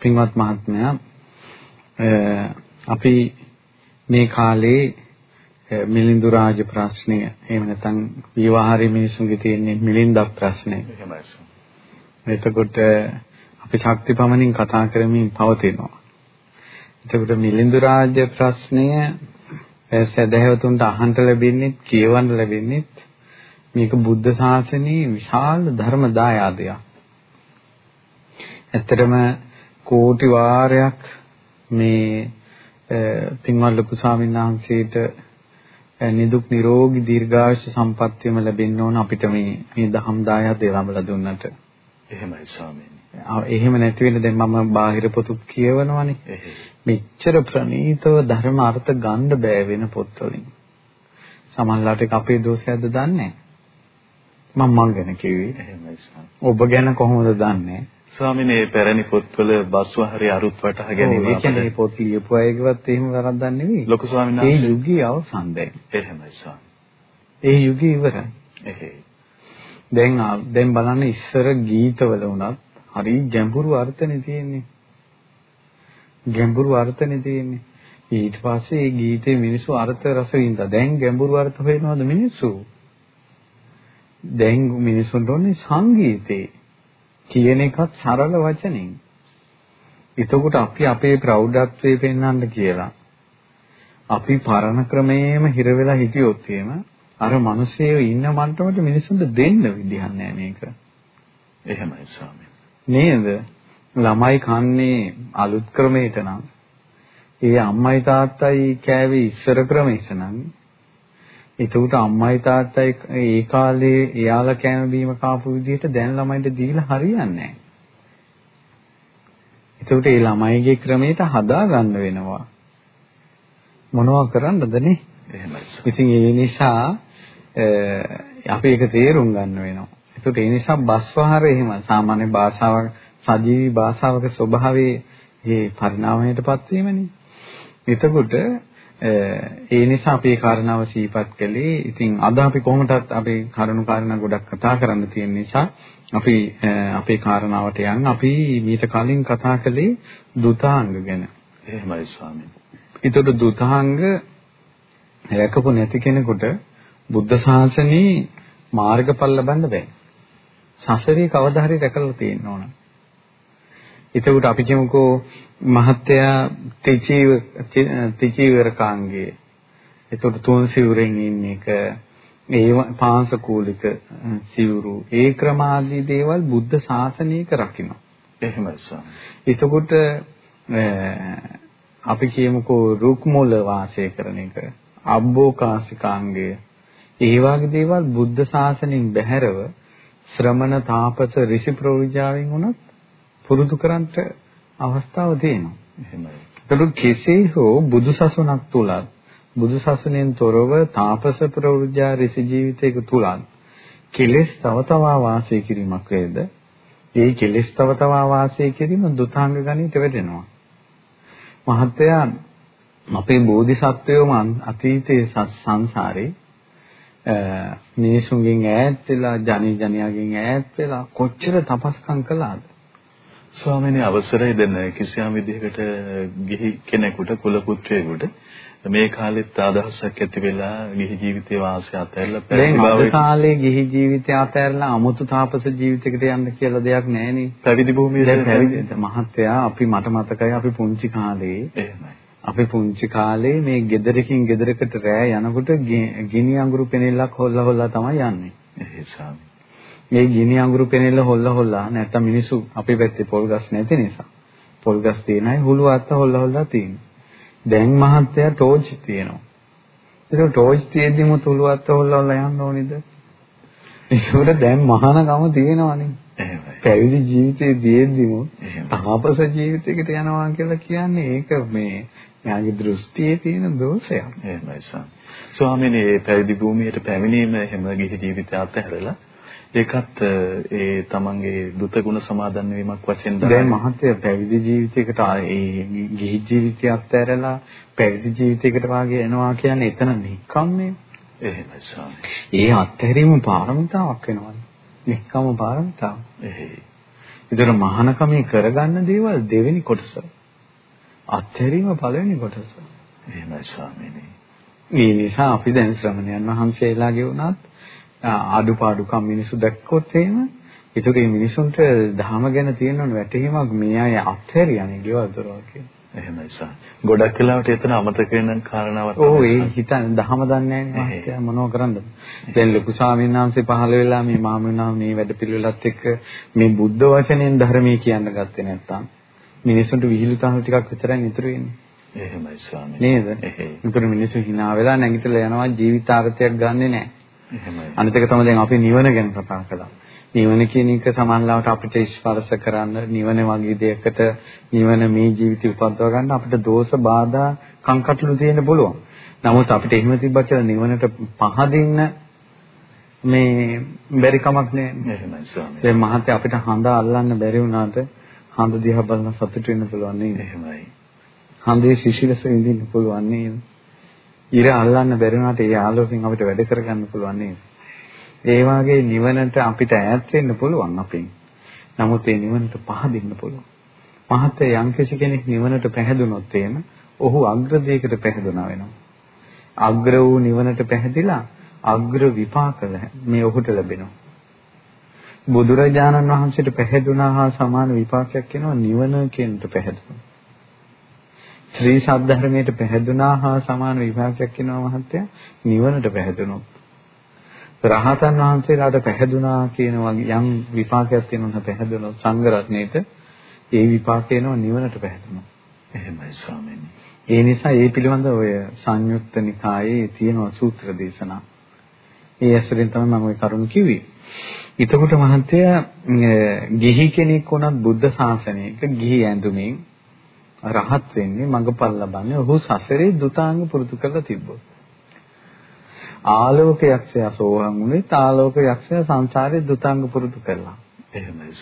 පින්වත් මහත්මයා අපි මේ කාලේ මිලින්දු රාජ ප්‍රශ්නය එහෙම නැත්නම් විවාහාරී මිනිසුන්ගේ තියෙන මිලින්දක් ප්‍රශ්නය. එතකොට අපි ශක්ති පමණින් කතා කරමින් පවතිනවා. එතකොට මිලින්දු රාජ ප්‍රශ්නය සදහැවතුන්ට අහන්න ලැබෙන්නේ කියවන්න ලැබෙන්නේ මේක බුද්ධ ශාසනයේ විශාල ධර්ම දායාදයක්. ඇත්තටම කෝටි වාරයක් මේ පින්වත් ලොකු ස්වාමීන් වහන්සේට නිදුක් නිරෝගී දීර්ඝායුෂ සම්පන්නියම ලැබෙන්න ඕන අපිට මේ මේ දහම් දායාද ලැබලා දුන්නට. එහෙමයි ස්වාමීනි. එහෙම නැති වෙන දැන් මම බාහිර පොතුත් කියවනවානේ. මෙච්චර ප්‍රණීතව ධර්ම අර්ථ ගන්න බෑ වෙන පොත්වලින්. සමහරවිට ඒක අපේ දෝෂයක්ද දන්නේ මම මං ගැන කිව්වේ. එහෙමයි ඔබ ගැන කොහොමද දන්නේ? ස්වාමීනි මේ පැරණි පොත්වල බස්වහරි අරුත් වටහා ගැනීම අපේ කියන්නේ මේ පොත් ලියපු අයගේවත් එහෙම වරද්දක් නෙවෙයි. ලොකු ස්වාමීන් වහන්සේ ඒ යුගයේ අවසන් දැන්. එහෙමයි ස්වාමී. ඒ යුගයේ ඉවරයි. එහෙයි. දැන් දැන් බලන්න ඉස්සර ගීතවල වුණත් හරි ගැඹුරු අර්ථනේ තියෙන්නේ. ගැඹුරු අර්ථනේ තියෙන්නේ. ඊට පස්සේ මේ ගීතේ මිනිස්සු අර්ථ රස විඳා. දැන් ගැඹුරු අර්ථ හොයනවද මිනිස්සු? දැන් මිනිසුන්ට ඕනේ සංගීතේ කියන එකත් සරල වචනෙන්. එතකොට අපි අපේ ප්‍රෞಢත්වයේ පෙන්වන්න කියලා අපි පරණ ක්‍රමයේම හිර වෙලා හිටියොත් එහෙම අර මිනිස්සෙයෝ ඉන්න මන්ටමට මිනිසුන්ට දෙන්න විදිහක් නැහැ මේක. එහෙමයි ස්වාමී. නේද? ළමයි කන්නේ අලුත් ක්‍රමයට නම් ඒ අම්මයි තාත්තයි කෑවේ ඉස්සර ක්‍රමයට නම් එතකොට අම්මයි තාත්තයි ඒ කාලේ එයාලා කෑම බීම කාපු විදිහට දැන් ළමයින්ට දීලා හරියන්නේ නැහැ. එතකොට ඒ ළමයිගේ ක්‍රමයට හදා ගන්න වෙනවා. මොනවා කරන්නද නේ? එහෙමයි. ඉතින් ඒ නිසා අපි ඒක තේරුම් ගන්න වෙනවා. එතකොට ඒ නිසා බස්වහර එහෙම සාමාන්‍ය භාෂාවක් සජීවී භාෂාවක ස්වභාවයේ මේ පරිණාමයටපත් වීමනේ. එතකොට ඒ නිසා අපි මේ කාරණාව සිහිපත් කළේ. ඉතින් අද අපි කොහොමදත් අපි කරුණු කාරණා ගොඩක් කතා කරන්න තියෙන නිසා අපි අපේ කාරණාවට යන්න අපි මීට කලින් කතා කළේ දුතාංග ගැන. එහෙමයි ස්වාමීනි. ඒතකොට දුතාංග රැකපු නැති කෙනෙකුට බුද්ධ ශාසනයේ මාර්ගඵල ලබන්න බෑ. සසරේ කවදා හරි රැකලා තියෙන්න ඕන. එතකොට අපි කියමුකෝ මහත්යා තිචීව තිචීවරකාංගයේ. එතකොට තුන් සිවුරෙන් ඉන්න එක ඒ පාංශකූලික සිවුරු ඒ ක්‍රමාදී දේවල් බුද්ධ ශාසනයක රකින්න. එහෙමයි. එතකොට අපි කියමුකෝ රුක් මුල වාසය කරන එක අබ්බෝකාසිකාංගය ඒ වගේ දේවල් බුද්ධ ශාසනයෙන් බැහැරව ශ්‍රමණ තාපස ඍෂි ප්‍රවිජාවෙන් උනත් පුරුදු කරන්නට අවස්ථාව තියෙනවා. එහෙමයි. ඒතකොට කෙසේ හෝ බුදුසසුනක් තුලත් බුදුසසුනෙන් තොරව තාපස ප්‍රවෘජා ඍෂි ජීවිතයක තුලත් කෙලෙස් තව තවා වාසය කිරීමක් වේද? ඒ කෙලෙස් තව තවා වාසය කිරීම දුතාංග ගණිත වෙදෙනවා. මහත්තයා අපේ බෝධිසත්වයෝම අතීතයේ සංසාරේ මිනිසුන්ගෙන් ඈත් වෙලා ජනි ජනියාගෙන් ඈත් වෙලා කොච්චර තපස්කම් කළාද? ස්වාමීනි අවසරයි දෙන්න කිසියම් විදිහකට ගිහි කෙනෙකුට කුල පුත්‍රයෙකුට මේ කාලෙත් අදහසක් ඇති වෙලා ගිහි ජීවිතේ වාසය අතහැරලා දැන් අද කාලේ ගිහි ජීවිතය අතහැරලා අමුතු තාපස ජීවිතයකට යන්න කියලා දෙයක් නැහැනේ. පැවිදි භූමියේ පැවිදි මහත්තයා අපි මට මතකයි අපි පුංචි කාලේ අපි පුංචි කාලේ මේ ගෙදරකින් ගෙදරකට රෑ යනකොට ගිනි අඟුරු පෙනෙල්ලක් හොල්ලා හොල්ලා තමයි යන්නේ. එහෙසම් මේ ගිනි අඟුරු පෙනෙල්ල හොල්ලා හොල්ලා නැත්තම් මිනිස්සු අපේ පැත්තේ පොල් ගස් නැති නිසා පොල් ගස් තියෙන අය හුළු අත්ත හොල්ලා හොල්ලා තියෙනවා. දැන් මහත්තයා ටෝච් තියෙනවා. ඒක ටෝච් තියෙද්දිම තුළු අත්ත හොල්ලා හොල්ලා යන්න ඕනේද? ඒකට දැන් මහානකම තියෙනවනේ. පැවිදි ජීවිතයේ දීද්දිම තාපස ජීවිතයකට යනවා කියලා කියන්නේ ඒක මේ යාගේ දෘෂ්ටියේ තියෙන දෝෂයක්. එහෙමයි ස්වාමීනි පැවිදි භූමියට පැමිණීම එහෙම ගිහි ජීවිතය අත්හැරලා ඒකත් ඒ තමන්ගේ දුත ගුණ සමාදන් වීමක් වශයෙන් දැන් මහත්ය පැවිදි ජීවිතයකට ඒ ගිහි ජීවිතය අත්හැරලා පැවිදි ජීවිතයකට වාගේ එනවා කියන්නේ එතන නික්කම්මේ එහෙමයි ස්වාමී. ඒ අත්හැරීම පාරමිතාවක් වෙනවා. නික්කම පාරමිතාව. එහෙයි. ඒතර මහානකමේ කරගන්න දේවල් දෙවෙනි කොටස. අත්හැරීම පළවෙනි කොටස. එහෙමයි ස්වාමීනි. මේ නිසා අපි දැන් ශ්‍රමණයන් වහන්සේලාගේ වුණත් අඩුපාඩුකම් මිනිසු දැක්කොත් එහෙම ඒතර මිනිසුන්ට ධර්ම ගැන තියෙන වැටහීමක් මේ අය අත්හැරියානේ ගෙවල් දොරවල් කියන්නේ. එහෙමයි සර්. ගොඩක් වෙලාවට එතන අමතක වෙන කාරණාවක්. ඔව් ඒ හිතන දහම දන්නේ නැහැ මොනව කරන්නද? දැන් ලොකු ස්වාමීන් වහන්සේ පහළ වෙලා මේ මාමුනා මේ වැඩ පිළිවෙලත් එක්ක මේ බුද්ධ වචනෙන් ධර්මයේ කියන්න ගත්තේ නැත්තම් මිනිසුන්ට විහිළුතාවල් ටිකක් විතරයි ඉතුරු වෙන්නේ. එහෙමයි ස්වාමී. නේද? ඒතර මිනිස්සු hina වෙලා නැගිටලා යනවා ජීවිතාර්ථයක් ගන්නෙ නැහැ. එහෙමයි. අනිත් එක තමයි දැන් අපි නිවන ගැන කතා කළා. නිවන කියන එක සමහරවිට අපිට ස්පර්ශ කරන්න නිවන වගේ දෙයකට නිවන මේ ජීවිතය උපද්දව ගන්න අපිට දෝෂ බාධා කංකටළු තියෙන්න පුළුවන්. නමුත් අපිට එහෙම තිබ්බා කියලා නිවනට පහදින්න මේ බැරි කමක් නෑ. දැන් මහත්තයා අපිට හඳ අල්ලන්න බැරි වුණාට හඳ දිහා බලන සතුට වෙන්න පුළුවන් නේද? එහෙමයි. හඳේ සිසිලස විඳින්න පුළුවන් නේද? ඉර අල්ලන්න බැරි වුණාට ඒ ආලෝකයෙන් අපිට වැඩ කරගන්න පුළුවන් නේද? ඒ වාගේ නිවනට අපිට ඈත් වෙන්න පුළුවන් අපෙන්. නමුත් ඒ නිවනට පහදින්න පුළුවන්. මහත්ය යම්කිසි කෙනෙක් නිවනට පැහැදුනොත් එහෙම ඔහු අග්‍රදයකට පැහැදුනා වෙනවා. අග්‍ර වූ නිවනට පැහැදිලා අග්‍ර විපාක මේ ඔහුට ලැබෙනවා. බුදුරජාණන් වහන්සේට පැහැදුනා හා සමාන විපාකයක් වෙනවා නිවන කියනට පැහැදුනා. ශ්‍රී සද්ධර්මයට පැහැදුනා හා සමාන විපාකයක් වෙනවා මහත්තයා නිවනට පැහැදුනොත්. රහතන් වහන්සේලාට පැහැදුනා කියන වගේ යම් විපාකයක් තියෙනවා පැහැදුනොත් සංඝ රත්නයේට ඒ විපාකේනෝ නිවනට පැහැදුනා. එහෙමයි ස්වාමීනි. ඒ නිසා ඒ පිළිබඳව ඔය සංයුක්ත නිකායේ තියෙන සූත්‍ර දේශනා. ඒ ඇසුරෙන් තමයි මම ওই කරුණ කිව්වේ. එතකොට මහත්තයා ගිහි කෙනෙක් වුණත් බුද්ධ ශාසනයක ගිහි ඇඳුමින් රහත් වෙන්නේ මඟපල් ලබන්නේ ඔහු සසරේ දුතාංග පුරුදු කරලා තිබ්බොත්. ආලෝක යක්ෂයා සෝහන් වුණේ ආලෝක යක්ෂයා සංසාරේ දුතාංග පුරුදු කරලා. එහෙමයි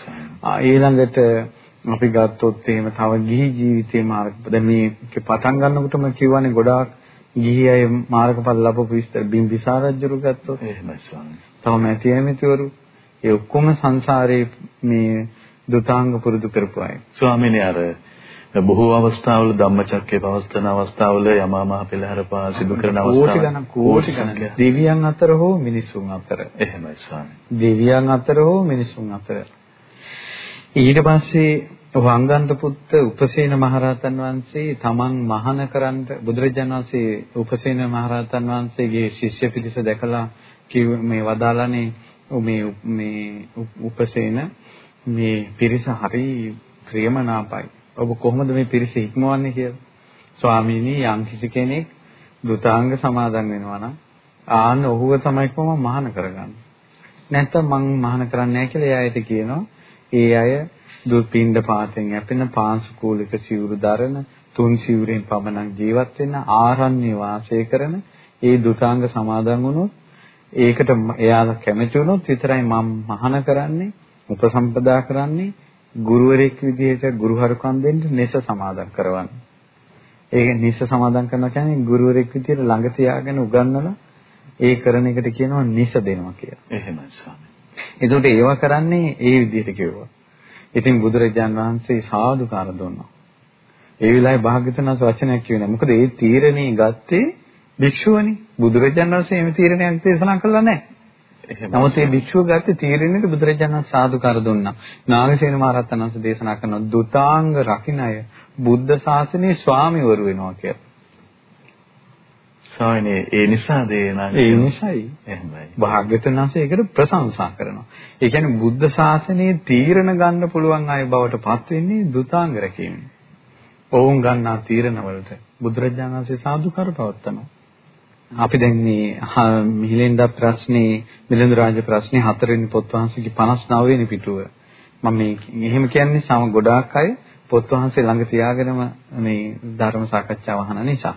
ආ ඊළඟට අපි ගත්තොත් එහෙම තව ගිහි ජීවිතේ මාර්ග දැන් මේක පටන් ගන්නකොටම කියවනේ ගොඩාක් ගිහි අය මාර්ගඵල ලැබපු විස්තර බිම්බිසාර රජුරු ගත්තොත් එහෙමයි ස්වාමී. තව නැති ඇමතිවරු ඒ ඔක්කොම සංසාරේ මේ දුතාංග පුරුදු කරපු අය. ස්වාමීනි අර බොහෝ අවස්ථාවල ධම්මචක්කේ පවස්තන අවස්ථාවල යමා මහ පෙළහැර පා සිදු කරන අවස්ථාවල කෝටි ගණන් කෝටි ගණන්. දෙවියන් අතර හෝ මිනිසුන් අතර. එහෙමයි ස්වාමී. දෙවියන් අතර හෝ මිනිසුන් අතර. ඊට පස්සේ වංගන්ත පුත්ත උපසේන මහරහතන් වහන්සේ තමන් මහාන කරන්න බුදුරජාණන් වහන්සේ උපසේන මහරහතන් වහන්සේගේ ශිෂ්‍ය පිරිස දැකලා කිව් මේ වදාලානේ මේ මේ උපසේන මේ පිරිස හරි ප්‍රියමනාපයි ඔබ කොහොමද මේ පිරිස හික්මවන්නේ කියලා. ස්වාමීනි යම් කිසි කෙනෙක් දුතාංග සමාදන් වෙනවා නම් ආන්න ඔහුව තමයි කොහොම මහාන කරගන්නේ. නැත්තම් මං මහාන කරන්නේ නැහැ කියලා එයාට කියනවා. ඒ අය දුපින්ඩ පාතෙන් යැපෙන පාංශුකූලික සිවුරු දරන තුන් සිවුරෙන් පමණක් ජීවත් වෙන ආරණ්‍ය වාසය කරන ඒ දුතාංග සමාදන් වුණොත් ඒකට එයාලා කැමති වුණොත් විතරයි මම මහාන කරන්නේ උපසම්පදා කරන්නේ ගුරුවරයෙක් විදිහට ගුරුහරුකම් දෙන්න නිස සමාදන් කරවන්න. ඒක නිස සමාදන් කරනවා කියන්නේ ගුරුවරයෙක් විදිහට ළඟ තියාගෙන උගන්වලා ඒ කරන එකට කියනවා නිස දෙනවා කියලා. එහෙමයි ස්වාමී. එතකොට ඒවා කරන්නේ ඒ විදිහට කිව්වා. ඉතින් බුදුරජාන් වහන්සේ සාදුකාර දුන්නා. ඒ වෙලාවේ භාග්‍යවතුන් වහන්සේ වචනයක් කිව්වේ නැහැ. මොකද ඒ තීරණේ ගත්තේ භික්ෂුවනේ. බුදුරජාණන් වහන්සේ එහෙම තීරණයක් දේශනා කළා නැහැ. නමුත් මේ භික්ෂුව ගත්තේ තීරණයට බුදුරජාණන් සාදුකාර දුන්නා. නාගසේන මහරහතන් දේශනා කරන දුතාංග රකින්න අය බුද්ධ ශාසනයේ ස්වාමිවරු වෙනවා කියලා. ස්වාමිනේ ඒ නිසාද ඒ ඒ නිසායි. එහෙමයි. භාග්‍යවතුන් වහන්සේ ඒකට ප්‍රශංසා කරනවා. ඒ කියන්නේ බුද්ධ ශාසනයේ තීරණ ගන්න පුළුවන් අය බවට පත් වෙන්නේ දුතාංග රැකීම. ඔවුන් ගන්නා තීරණ වලට බුදුරජාණන් වහන්සේ සාදුකාර පවත්නවා. අපි දැන් මේ මිහිලෙන්ද ප්‍රශ්නේ මිලින්ද රාජ ප්‍රශ්නේ හතරවෙනි පොත් වහන්සේගේ 59 වෙනි පිටුව. මම මේ එහෙම කියන්නේ සම ගොඩාක් අය පොත් වහන්සේ ළඟ තියාගෙනම මේ ධර්ම සාකච්ඡාව අහන නිසා.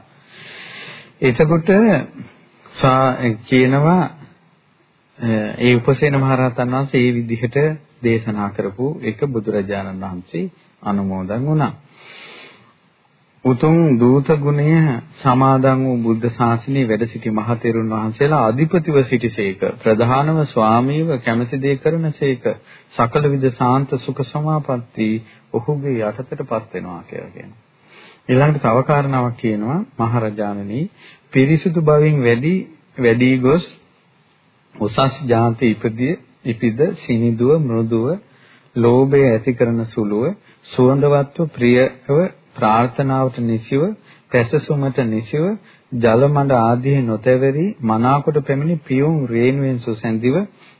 එතකොට කියනවා ඒ උපසේන මහරහතන් වහන්සේ මේ විදිහට දේශනා කරපු එක බුදුරජාණන් වහන්සේ අනුමෝදන් වුණා. උතුම් දූත ගුණය සමාදන් වූ බුද්ධ ශාසනයේ වැඩ සිටි මහතෙරුන් වහන්සේලා අධිපතිව සිටිසේක ප්‍රධානම ස්වාමීව කැමැති දේ කරනසේක සකල විද සාන්ත සුඛ සමාපatti ඔහුගේ යටතටපත් වෙනවා කියලා කියනවා. ඊළඟට තව කාරණාවක් කියනවා මහරජාණනි. පිරිසුදු බවින් වැඩි වැඩි ගොස් උසස් ಜಾති ඉපදී ඉපිද සිනිදුව මෘදුව ලෝභය ඇති කරන සුළුව සුවඳවත්ව ප්‍රියව ප්‍රාර්ථනාවට නිසිව පැසසුමට නිසිව ජල මඬ ආදී නොතැවරි මනාකොට පැමිණි පියුම් රේණුවෙන් සුසැඳිව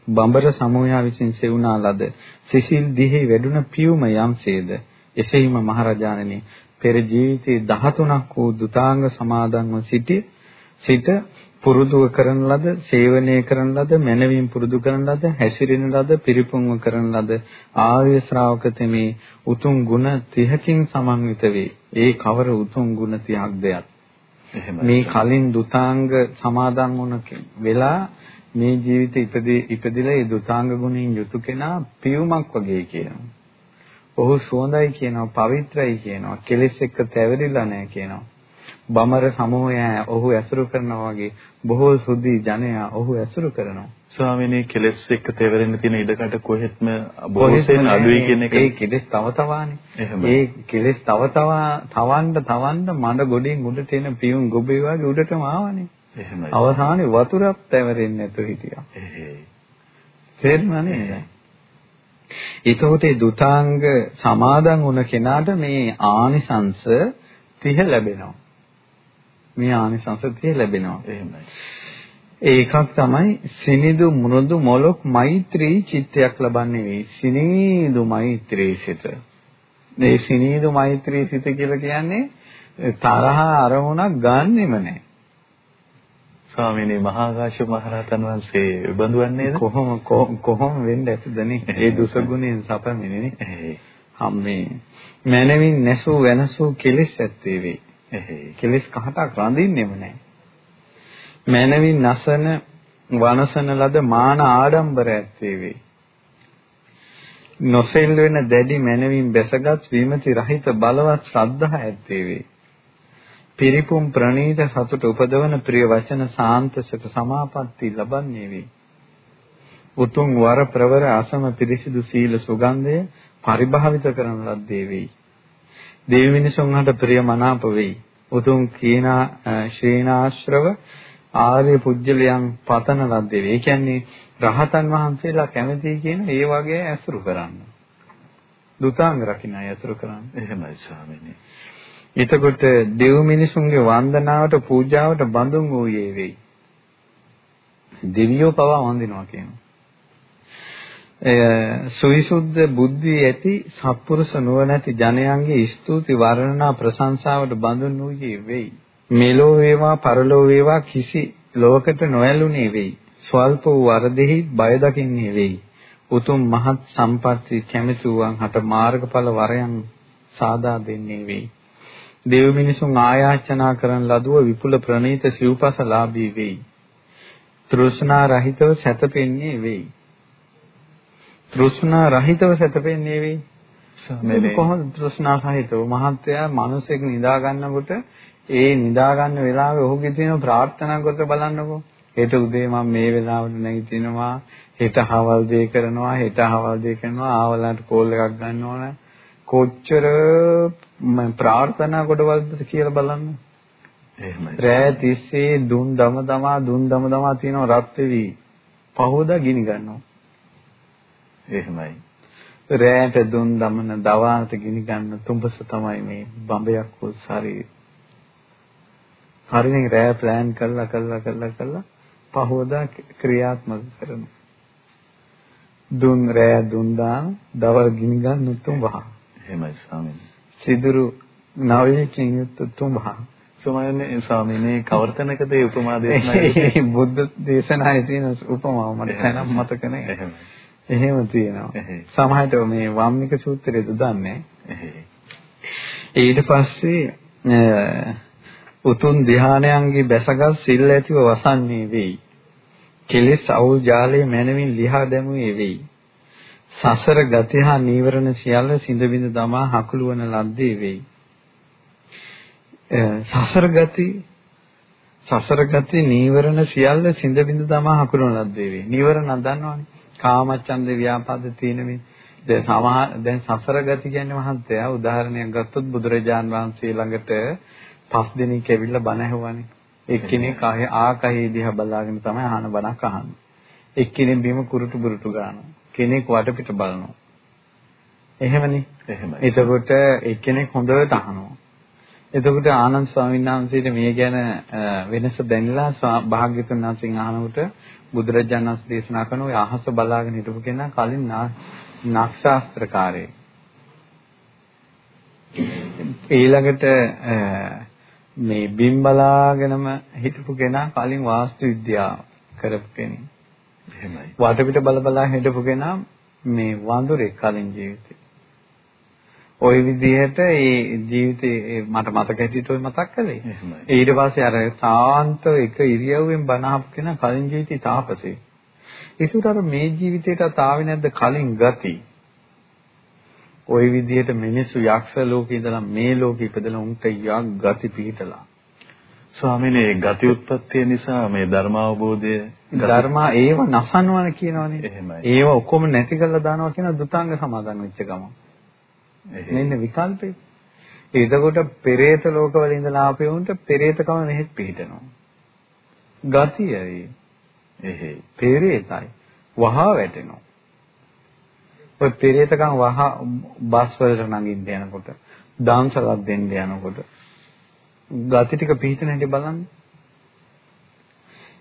බඹර සමූහයා විසින් සෙවුනා ලද සිසිල් දිහි වැඩුණ පියුම යම්සේද? එසේම මහරජාණනි පෙර ජීවිතේ 13ක් වූ දුතාංග සමාදන්ව සිටි සිට පුරුදු කරන ලද, සේවනය කරන ලද, මනවින් පුරුදු කරන ලද, හැසිරෙන ලද, පිරිපුන්ව කරන ලද ආර්ය ශ්‍රාවක තෙමේ උතුම් ගුණ 30කින් සමන්විත වේ. ඒ කවර උතුම් ගුණ 30ක්ද යත්. මේ කලින් දුතාංග සමාදන් වුණ වෙලා මේ ජීවිතේ ඉපදී ඉපදිලා ඒ දුතාංග ගුණයෙන් යුතු කෙනා පියුමක් වගේ කියනවා. ඔහු සුවඳයි කියනවා, පවිත්‍රයි කියනවා, කෙලෙස් එක්ක තැවරිලා නැහැ කියනවා. බමර සමූහය ඔහු ඇසුරු කරනවා වගේ බොහෝ සුද්ධි ජනයා ඔහු ඇසුරු කරනවා. ස්වාමිනේ කෙලස් එක්ක තෙවරෙන්න තියෙන ඉඩකට කොහෙත්ම බොහෝසෙන් අඩුයි කියන එක ඒ කෙලස් තව තවානේ. ඒ කෙලස් තව තවා තවන්න තවන්න මඩ ගොඩින් උඩට එන පියුම් ගොබේ වගේ උඩටම ආවනේ. එහෙමයි. අවසානයේ වතුරක් තැවරෙන්නේ නැතුව හිටියා. එහෙයි. තේරුණා නේද? එතකොට ඒ දුතාංග සමාදන් වුණ කෙනාට මේ ආනිසංශ 30 ලැබෙනවා. මේ ආනිසංසතිය ලැබෙනවා. එහෙමයි. ඒකක් තමයි සිනිදු මෘදු මොලොක් මෛත්‍රී චිත්තයක් ලබන්නේ වෙයි. සිනිදු මෛත්‍රී සිත. මේ සිනිදු මෛත්‍රී සිත කියලා කියන්නේ තරහ අරමුණක් ගන්නෙම නැහැ. ස්වාමීනි මහාකාශ මහරහතන් වහන්සේ බඳුවන්නේද කොහොම කොහොම වෙන්න ඇතිදනේ ඒ දුසගුණයෙන් සපමිනේ නේ හම්මේ මනමින් නැසූ වෙනසූ කෙලෙස් ඇත්තේ වේ කෙලස් කහටක් රඳින්නෙම නැහැ. මනවින් නසන වනසන ලද මාන ආඩම්බර ඇත්තේ වේ. නොසෙල් වෙන දැඩි මනවින් බැසගත් විමති රහිත බලවත් ශ්‍රද්ධා ඇත්තේ වේ. පිරිපුම් ප්‍රණීත සතුට උපදවන ප්‍රිය වචන සාන්තසක සමාපatti ලබන්නේ වේ. උතුම් වර ප්‍රවර අසම පිරිසිදු සීල සුගන්ධය පරිභාවිත කරන ලද්දේ වෙයි. දෙවි මිනිසුන්හට ප්‍රියමනාප වෙයි. උතුම් කීනා ශ්‍රේනාශ්‍රව ආර්ය පුජ්‍යලයන් පතන ලද්දේ. ඒ කියන්නේ රහතන් වහන්සේලා කැමති කියන ඒ වගේ ඇසුරු කරන්න. දුතාංග රකින්න ඇසුරු කරන්න. එහෙමයි ස්වාමීනි. එතකොට දෙව් මිනිසුන්ගේ වන්දනාවට පූජාවට බඳුන් වූයේ වෙයි. දෙවියෝ පවා වඳිනවා කියනවා. සුවිසුද්ධ බුද්ධිය ඇති සත්පුරුෂ නුවණැති ජනයන්ගේ ස්තුති වර්ණනා ප්‍රශංසාවට බඳුන් වූයේ වෙයි. මෙලෝ වේවා පරලෝ වේවා කිසි ලෝකෙට නොඇලුනේ වෙයි. ස්වල්ප වූ වරදෙහි බය දකින්නේ වෙයි. උතුම් මහත් සම්පත්ති කැමැතුවන් හට මාර්ගඵල වරයන් සාදා දෙන්නේ වෙයි. දේව මිනිසුන් ආයාචනා කරන ලදුව විපුල ප්‍රණීත සිව්පස ලාභී වෙයි. තෘෂ්ණා රහිතව සැතපෙන්නේ වෙයි. තෘෂ්ණා රහිතව සැතපෙන්නේ වෙයි. මේ කොහොමද තෘෂ්ණා සහිතව මහත්යා මිනිසෙක් නිදා ගන්නකොට ඒ නිදා ගන්න වෙලාවේ ඔහුගේ තියෙන ප්‍රාර්ථනා කොට බලන්නකෝ. හෙට උදේ මම මේ වෙලාවට නැගිටිනවා. හෙට හවල් දෙය කරනවා. හෙට හවල් දෙය කරනවා. ආවලන්ට කෝල් එකක් ගන්න ඕන. කොච්චර මම ප්‍රාර්ථනා කොටවලද කියලා බලන්න. එහෙමයි. රෑ තිස්සේ දම දමා දුන් දම දමා තියෙනවා රත් වෙවි. පහෝදා ගිනි ගන්නවා එහෙමයි. රෑට දුන් දමන දවාට ගිනි ගන්න තුඹස තමයි මේ බඹයක් වූ ශරීරය. හරිනේ රෑ ප්ලෑන් කරලා කරලා කරලා කරලා පහවදා ක්‍රියාත්මක කරනවා. දුන් රෑ දුන් දාන දවල් ගිනි ගන්න තුඹහ. එහෙමයි ස්වාමීනි. සිදුරු නවයකින් යුත් තුඹහ. සමයන්නේ ස්වාමීනි කවර්තනකද උපමා දේශනා බුද්ධ දේශනාවේ තියෙන උපමාව මට දැනම මතක නැහැ. එහෙමයි. එහෙම තියෙනවා. සමහරට මේ වම්නික සූත්‍රයද දන්නේ. ඊට පස්සේ උතුම් ධානයන්ගේ බැසගත් සිල් ඇතිව වසන්නේ වෙයි. කෙලෙස් අවුල් ජාලයේ මනමින් ලිහා දැමුවේ වෙයි. සසර ගති හා නීවරණ සියල්ල සිඳ බිඳ දමා හකුලුවන ලද්දේ වෙයි. සසර ගති සසර ගති නීවරණ සියල්ල සිඳ බිඳ තමා හකුරුන ලද්දේ වේ. නීවරණ දන්නවනේ. කාමච්ඡන්ද ව්‍යාපාද තීන මේ දැන් සමහර දැන් සසර ගති කියන්නේ මහත්තයා උදාහරණයක් ගත්තොත් බුදුරජාන් වහන්සේ ළඟට පස් දිනක් ඇවිල්ලා බණ ඇහුවානේ. එක්කෙනෙක් ආකහේ දිහා බලාගෙන තමයි අහන බණක් අහන්නේ. එක්කෙනෙක් බිම කුරුටු බුරුටු ගන්නවා. කෙනෙක් වටපිට බලනවා. එහෙමනේ. එහෙමයි. එතකොට එක්කෙනෙක් හොඳට අහනවා. එතකොට ආනන්ද ස්වාමීන් වහන්සේට මේ ගැන වෙනස දැනලා භාග්‍යතුන් වහන්සේගෙන් අහනකොට බුදුරජාණන් වහන්සේ දේශනා කරන ඔය අහස බලාගෙන හිටපු කෙනා කලින් නාක්ෂාස්ත්‍රකාරයෙක්. ඊළඟට මේ බිම් බලාගෙනම හිටපු කෙනා කලින් වාස්තු විද්‍යාව කරපු කෙනෙක්. එහෙමයි. වටපිට බල බලා හිටපු කෙනා මේ වඳුරේ කලින් ජීවිතේ. ওই විදිහට ඒ ජීවිතේ මට මතක හිටිට ඔය මතක් කළේ. ඊට පස්සේ අර සාන්ත එක ඉරියව්වෙන් බනහප් කෙනා කලින් ජීවිතේ තාපසේ. ඒකට අර මේ ජීවිතේට ආවේ නැද්ද කලින් ගති? ওই විදිහට මිනිස්සු යක්ෂ ලෝකේ ඉඳලා මේ ලෝකෙ ඉපදලා උන්ට යක් ගති පිහිටලා. ස්වාමීනි ගති උත්පත්තිය නිසා මේ ධර්ම අවබෝධය ධර්මා ඒව නසනවන කියනවනේ. එහෙමයි. ඒව ඔක්කොම නැති කරලා දානවා කියන දුතාංග සමාදන් වෙච්ච ගම. මෙන්න විකල්පේ. එතකොට පෙරේත ලෝකවල ඉඳලා ආපෙවුන්ට පෙරේතකම මෙහෙත් පිහිටනවා. ගතියයි. එහේ පෙරේතයි. වහා වැටෙනවා. ඔය පෙරේතකම් වහ බස් වලට නගින්න යනකොට දාන්සලක් දෙන්න යනකොට ගති ටික පිහිටන හැටි බලන්න.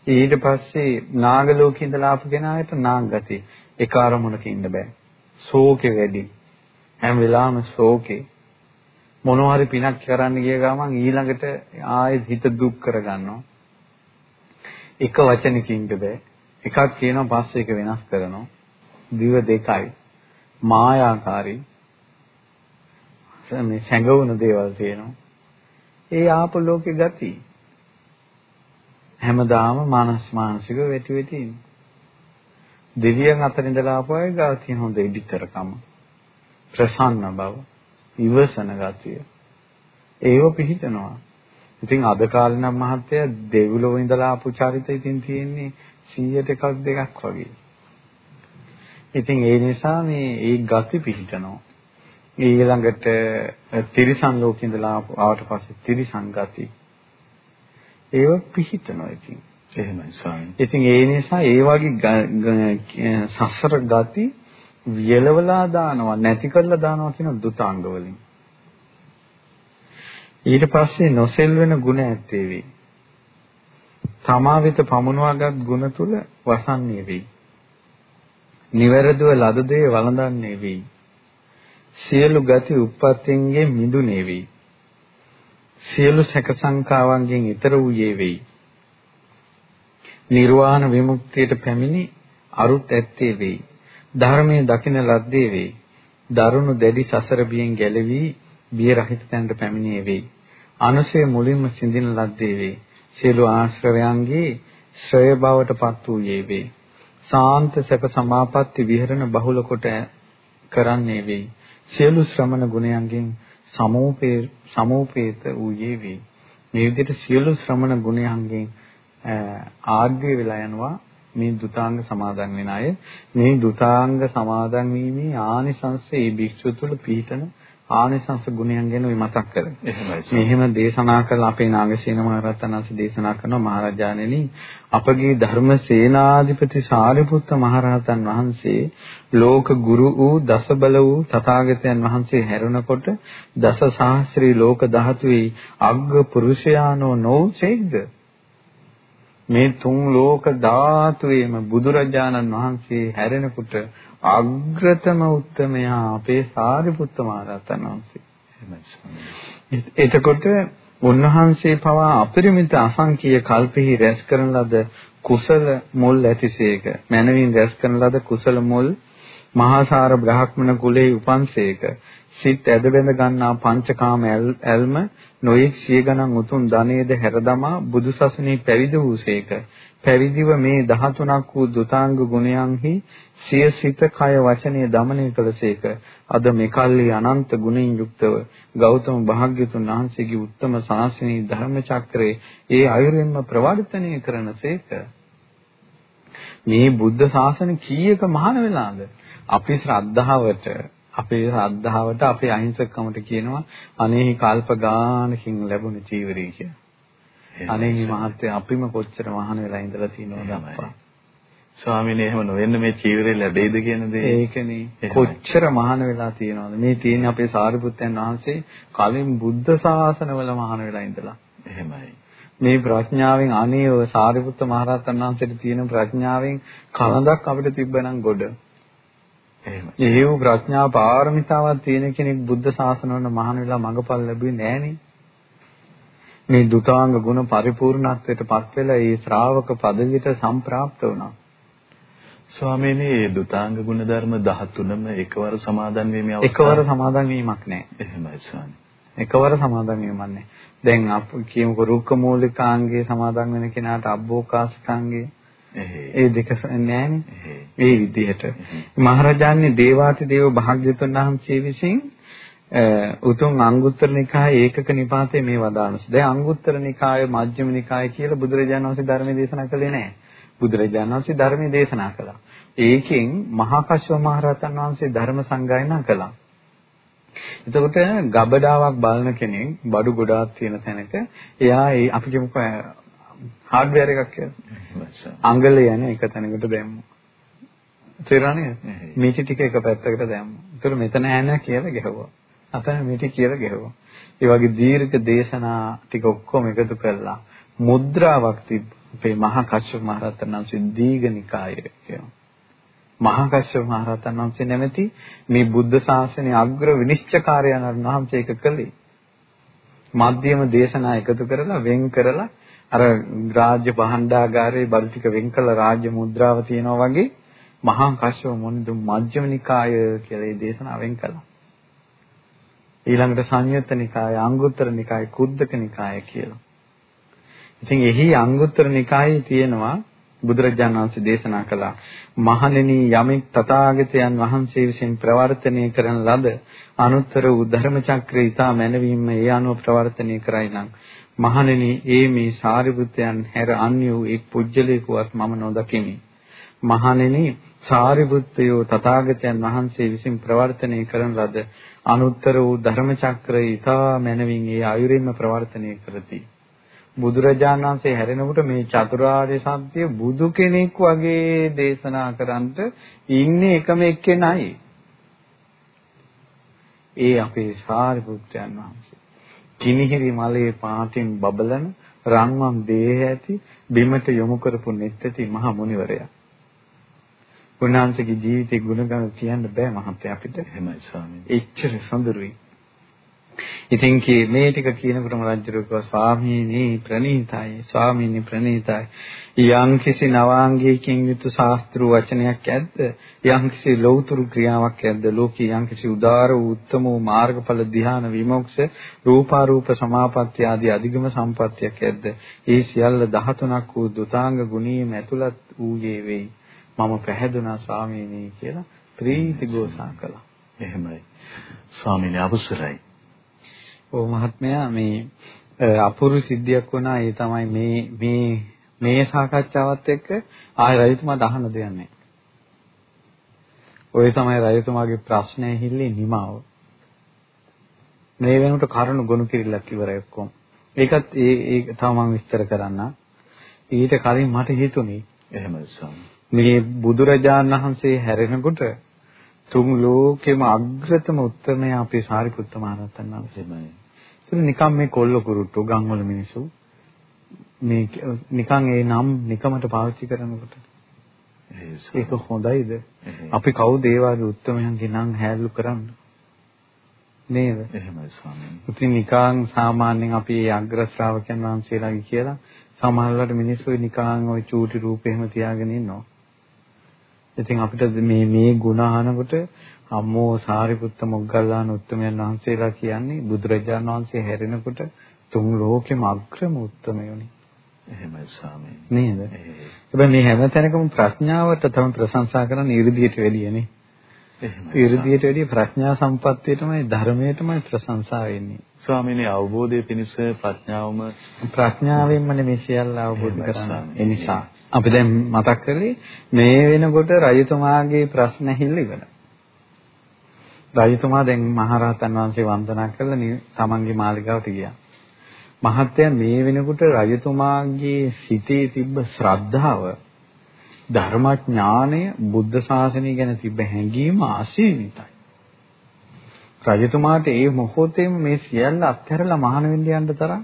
ඊට පස්සේ නාග ලෝකේ ඉඳලා ආපු කෙනාට නාග ගති එක අරමුණක ඉන්න බෑ. ශෝකේ වැඩි. හැම වෙලාවෙම ශෝකේ. මොනවා හරි පිනක් කරන්න ගිය ගමන් ඊළඟට ආයෙත් හිත දුක් කරගන්නවා. එක වචනකින් ඉන්න බෑ. එකක් කියනවා පස්සේ එක වෙනස් කරනවා. දිව දෙකයි. මායාකාරී මේ සැඟවුන දේවල් තියෙනවා. ඒ ආප ලෝකේ ගති. හැමදාම මානස් මානසික වෙටි වෙටි ඉන්නේ. දෙවියන් අතර ඉඳලා ආපු අය ගාව තියෙන හොඳ ඉදිතරකම. ප්‍රසන්න බව, ඉවසන ගතිය. ඒව පිහිටනවා. ඉතින් අද කාලේ නම් මහත්තයා දෙවිලෝ ඉඳලා ආපු චරිත ඉතින් තියෙන්නේ 100ට එකක් දෙකක් වගේ. ඉතින් ඒ නිසා මේ ඒ ගති පිහිටනවා. ඊළඟට තිරිසන් ලෝකේ ඉඳලා ආවට පස්සේ තිරිසන් ගති. ඒව පිහිටනවා ඉතින්. එහෙමයි ස්වාමී. ඉතින් ඒ නිසා ඒ වගේ සසර ගති වියලවලා දානවා නැති කරලා දානවා කියන දුතාංග වලින්. ඊට පස්සේ නොසෙල් වෙන ගුණ ඇත්තේ වේ තමා වෙත පමුණුවාගත් ගුණ තුල වසන්නේ වේ නිවැරදිව ලද දේ වළඳන්නේ වේ සියලු ගති උප්පත්තින්ගේ මිදුනේ වේ සියලු සැක සංකාවන්ගෙන් ඈතර වූයේ වේ නිර්වාණ විමුක්තියට පැමිණි අරුත් ඇත්තේ වේ ධර්මයේ දකින ලද්දේ වෙයි. දරුණු දැඩි සසර බියෙන් ගැලවි බිය රහිත තැනට පැමිණියේ වෙයි. අනුසය මුලින්ම සිඳින ලද්දේ වෙයි. සියලු ආශ්‍රවයන්ගේ ශ්‍රේය බවට පත් වූයේ වෙයි. සාන්ත සැප සමාපatti විහරණ බහුල කොට කරන්නේ වෙයි. සියලු ශ්‍රමණ ගුණයන්ගෙන් සමෝපේ සමෝපේත වූයේ වෙයි. මේ විදිහට සියලු ශ්‍රමණ ගුණයන්ගෙන් ආග්‍රේ වෙලා යනවා මේ දුතාංග සමාදන් වෙන අය මේ දුතාංග සමාදන් වීමේ ආනිසංසය මේ භික්ෂුව තුළ පිහිටන ආනිසංස ගුණයන් ගැන මතක් කරමු. එහෙමයි. මෙහෙම දේශනා කළ අපේ නාගසේන මහරහතන් වහන්සේ දේශනා කරනවා මහරජාණෙනි අපගේ ධර්ම සේනාධිපති සාරිපුත්ත මහරහතන් වහන්සේ ලෝක ගුරු වූ දසබල වූ තථාගතයන් වහන්සේ හැරුණකොට දස සහස්‍රී ලෝක ධාතුවේ අග්ග පුරුෂයානෝ නොඋසෙක්ද මේ තුන් ලෝක ධාතුවේම බුදුරජාණන් වහන්සේ හැරෙනකොට අග්‍රතම උත්තමයා අපේ සාරිපුත්ත මහරහතන් වහන්සේ. එතකොට උන්වහන්සේ පවා අපරිමිත අසංකීය කල්පෙහි රැස් කරන ලද කුසල මුල් ඇතිසේක. මනවින් රැස් කරන ලද කුසල මුල් මහාසාර බ්‍රහ්මණ කුලේ උපන්සේක සිත් ඇදබැඳ ගන්නා පංචකාම ඇල්ම නොයෙක් සිය ගණන් උතුම් ධනේද හැරදමා බුදු සසුනේ පැවිදි වූසේක පැවිදිව මේ 13ක් වූ දුතාංග ගුණයන්හි සිය සිත කය වචනේ দমনය කළසේක අද මෙකල්ලි අනන්ත ගුණෙන් යුක්තව ගෞතම භාග්‍යතුන් වහන්සේගේ උත්තම ශාසනයේ ධර්ම චක්‍රයේ ඒ අයුරින්ම ප්‍රවර්ධනය කරනසේක මේ බුද්ධ ශාසන කීයක මහාන වෙලාද? අපි ශ්‍රද්ධාවට අපේ ශ්‍රද්ධාවට අපේ අහිංසකකමට කියනවා අනේ කල්ප ගානකින් ලැබුණ චීවරය කියලා. අනේ මහත්ය අපිම කොච්චර මහාන වෙලා ඉඳලා තියෙනවද අප්පා. ස්වාමීනි එහෙම නොවෙන්න මේ චීවරය ලැබෙයිද කියන දේ? ඒකනේ. කොච්චර මහාන වෙලා තියෙනවද? මේ තියෙන අපේ සාරිපුත්තයන් වහන්සේ කලින් බුද්ධ ශාසනවල මහාන වෙලා ඉඳලා. එහෙමයි. මේ ප්‍රඥාවෙන් අනේ සාරිපුත්ත මහරහතන් වහන්සේට තියෙන ප්‍රඥාවෙන් කලඳක් අපිට තිබ්බනම් ගොඩ එහෙමයි. ඒ වූ ප්‍රඥා පාරමිතාවක් තියෙන කෙනෙක් බුද්ධ ශාසනවල මහාන වෙලා මඟපල් ලැබුවේ නෑනේ. මේ දුතාංග ගුණ පරිපූර්ණත්වයට පත් වෙලා ඒ ශ්‍රාවක පදවියට සම්ප්‍රාප්ත වුණා. ස්වාමීනි මේ දුතාංග ගුණ ධර්ම 13ම එකවර සමාදන් වීමේ අවස්ථාව එකවර සමාදන් වීමක් නෑ. එහෙමයි ස්වාමී. එකවර සමාදන් වීමක් නෑ. දැන් අපි කියමුකෝ රුක්ක මූලිකාංගයේ සමාදන් වෙන කෙනාට අබ්බෝකාසිකාංගයේ ඒ දෙක නෑනේ. මේ විදිහට. මහරජාන්නේ දේවාති දේව භාග්‍යතුන් වහන්සේ විසින් උතුම් අංගුත්තර නිකායේ ඒකක නිපාතේ මේ වදානස්. දැන් අංගුත්තර නිකායේ මජ්ක්‍ධිම නිකාය කියලා බුදුරජාණන් වහන්සේ ධර්ම දේශනා කළේ නෑ. බුදුරජාණන් වහන්සේ ධර්ම දේශනා කළා. ඒකෙන් මහා කශ්‍යප මහ රහතන් වහන්සේ ධර්ම සංගායනා කළා. එතකොට ගබඩාවක් බලන කෙනෙක් බඩු ගොඩාක් තියෙන තැනක එයා ඒ අපි කියමුකෝ හાર્ඩ්වෙයාර් එකක් කියලා. අඟලේ යන එක තැනකට දැම්මු. තේරෙන්නේ? මේටි ටික එක පැත්තකට දැම්මු. ඒතර මෙතන ඈන කියලා ගැහුවා. අතන මේටි කියලා ගැහුවා. ඒ වගේ දීර්ඝ දේශනා ටික ඔක්කොම එකතු කරලා මුද්‍රාවක් තිබ්බ. අපේ මහා කශ්‍යප මහ රහතන් වහන්සේ දීඝනිකායේ කියනවා. මහා කශ්‍යප මහ රහතන් වහන්සේ නැමැති මේ බුද්ධ ශාසනයේ අග්‍ර විනිශ්චයකාරයන් වහන්සේ එක කළේ. මධ්‍යම දේශනා එකතු කරලා වෙන් කරලා අර රාජ්‍ය භාණ්ඩාගාරයේ බඩු ටික වෙන් කළ රාජ්‍ය මුද්‍රාව තියෙනවා වගේ මහා කශ්‍යප මොනිදු මජ්ක්‍ධිම නිකාය කියලා මේ දේශනාව වෙන් කළා. ඊළඟට සංයුත්ත නිකාය, අංගුත්තර නිකාය, කුද්දක නිකාය කියලා. ඉතින් එහි අංගුත්තර නිකායේ තියෙනවා බුදුරජාණන් වහන්සේ දේශනා කළා මහණෙනි යමෙක් තථාගතයන් වහන්සේ විසින් ප්‍රවර්තනය කරන ලද අනුත්තර වූ ධර්ම චක්‍රය ඊතා මැනවීම ඒ අනුව ප්‍රවර්තනය කරයි නම් මහණෙනි ඒ මේ සාරිපුත්යන් හැර අන්‍ය වූ එක් පුජ්‍යලේකුවත් මම නොදකිමි මහණෙනි සාරිපුත්තයෝ තථාගතයන් වහන්සේ විසින් ප්‍රවර්තනය කරන ලද අනුත්තර වූ ධර්ම චක්‍රය ඊතා මැනවින් ඒ ආයුරින්ම ප්‍රවර්තනය කරති බුදුරජාණන් වහන්සේ හැරෙනකොට මේ චතුරාර්ය සත්‍ය බුදු කෙනෙක් වගේ දේශනා කරන්ට ඉන්නේ එකම එක්කෙනයි. ඒ අපේ සාරිපුත්‍රයන් වහන්සේ. කිනිහිරි මලේ පාටින් බබලන රන්වන් දේහ ඇති බිමට යොමු කරපු නෙත්ති මහ මුනිවරයා. උන්වහන්සේගේ ජීවිතේ ගුණගන කියන්න බෑ මහත්තයා අපිට. එහෙමයි ස්වාමීනි. එච්චර සොඳුරුයි. ඉතින් කී මේ ටික කියනකොටම රජුරු කිව්වා ස්වාමීනි ප්‍රණීතයි ස්වාමීනි ප්‍රණීතයි. යම් කිසි නවාංගයකින් යුතු ශාස්ත්‍ර වචනයක් ඇද්ද? යම් කිසි ලෞතුරු ක්‍රියාවක් ඇද්ද? ලෝකී යම් කිසි උදාර වූ උත්තම වූ මාර්ගඵල ධ්‍යාන විමුක්ෂ රූපාරූප සමාපatti ආදී අධිගම සම්පත්තියක් ඇද්ද? ඒ සියල්ල 13ක් වූ දුතාංග ගුණීම ඇතුළත් වූයේ වෙයි. මම පැහැදුනා ස්වාමීනි කියලා ප්‍රීති ගෝසා කළා. එහෙමයි. ස්වාමීනි අවසරයි. ඔව් මහත්මයා මේ අපූර්ව සිද්ධියක් වුණා ඒ තමයි මේ මේ මේ සාකච්ඡාවත් එක්ක ආය රජතුමාට අහන්න දෙයක් නැහැ. ඔය තමයි රජතුමාගේ ප්‍රශ්නේ හිල්ලේ නිමාව. මේ වෙනකොට කරුණු ගොනු කිරිල්ලක් ඉවරයි ඔක්කොම. ඒකත් ඒ ඒ තව මම විස්තර කරන්න. ඊට කලින් මට හිතුනේ එහෙමයි සම්. මේ බුදුරජාණන් වහන්සේ හැරෙනකොට තුන් ලෝකෙම අග්‍රතම උත්තරමය අපේ සාරිපුත්ත මහ රහතන් වහන්සේමයි. ඒක නිකම් මේ කොල්ල කුරුට්ටු ගම්වල මිනිස්සු මේ නිකන් ඒ නම් නිකමට පාවිච්චි කරනකොට ඒක හොඳයිද? අපි කවුද ඒ වගේ උත්තරමයන්ගේ නම් හැල්ලු කරන්න? නේද? එහෙමයි ස්වාමීනි. ඉතින් නිකන් සාමාන්‍යයෙන් අපි අග්‍ර ශ්‍රාවකයන් වහන්සේලාගේ කියලා සමහරවිට මිනිස්සු නිකන් ওই චූටි රූපෙ එහෙම තියාගෙන ඉන්නවා. ඉතින් අපිට මේ මේ ගුණ අහනකොට අම්මෝ සාරිපුත්ත මොග්ගල්ලාන උත්තමයන් වහන්සේලා කියන්නේ බුදුරජාණන් වහන්සේ හැරෙනකොට තුන් ලෝකෙම අග්‍රම උත්තමයෝනි. එහෙමයි ස්වාමීනි. නේද? හැබැයි මේ හැමතැනකම ප්‍රඥාවට තමයි ප්‍රශංසා කරන්නේ 이르දියට වැඩියනේ. එහෙමයි. 이르දියට වැඩිය ප්‍රඥා සම්පත්තියටමයි ධර්මයටමයි ප්‍රශංසා වෙන්නේ. ස්වාමීනි අවබෝධයේ පිණිස ප්‍රඥාවම ප්‍රඥාවෙන්ම මේ සියල්ල අවබෝධ කරගන්න. ඒ නිසා අපි දැන් මතක් කරේ මේ වෙනකොට රජතුමාගේ ප්‍රශ්න ඇහිල්ල ඉවරයි. රජතුමා දැන් මහරහතන් වහන්සේ වන්දනා කරලා තමන්ගේ මාලිගාවට ගියා. මහත්තයා මේ වෙනකොට රජතුමාගේ සිතේ තිබ්බ ශ්‍රද්ධාව ධර්මඥානය බුද්ධ ශාසනය ගැන තිබ්බ හැඟීම අසීමිතයි. රජතුමාට ඒ මොහොතේම මේ සියල්ල අත්හැරලා මහාන වෙන්න යන්න තරම්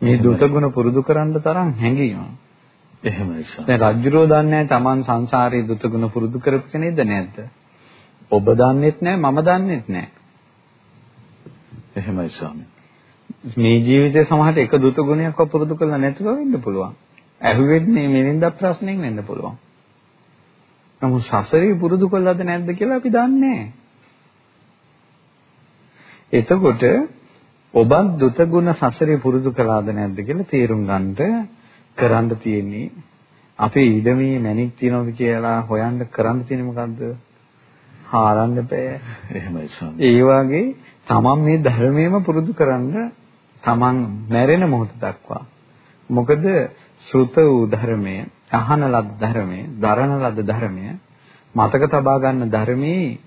මේ දුතගුණ පුරුදු කරන්න තරම් හැඟීම. එහෙමයි සර්. දැන් රජුරෝ දන්නේ තමන් සංසාරයේ දුතගුණ පුරුදු කරපු කෙනෙක්ද නැද්ද? ඔබ දන්නේත් නැහැ මම දන්නේත් නැහැ. එහෙමයි ස්වාමී. මේ ජීවිතේ සමහරට එක දුත ගුණයක් පුරුදු කරලා නැතුව වෙන්න පුළුවන්. ඇහුවෙන්නේ මෙනින්ද ප්‍රශ්නෙන් වෙන්න පුළුවන්. නමුත් සසරේ පුරුදු කළාද නැද්ද කියලා අපි දන්නේ. එතකොට ඔබත් දුත ගුණ සසරේ පුරුදු කළාද නැද්ද කියලා තේරුම් ගන්නට කරන්න තියෙන්නේ අපේ ඊඩමේ මැණික් තියනවද කියලා හොයන්න කරන්න තියෙන්නේ මොකද්ද? හාරන්න බෑ. එහෙමයි ස්වාමී. ඒ වගේ තමන් මේ ධර්මයේම පුරුදු කරන්න තමන් මැරෙන මොහොත දක්වා. මොකද සෘත වූ ධර්මය, අහන ලද ධර්මය, දරන ලද ධර්මය, මතක තබා ගන්න ධර්මයේ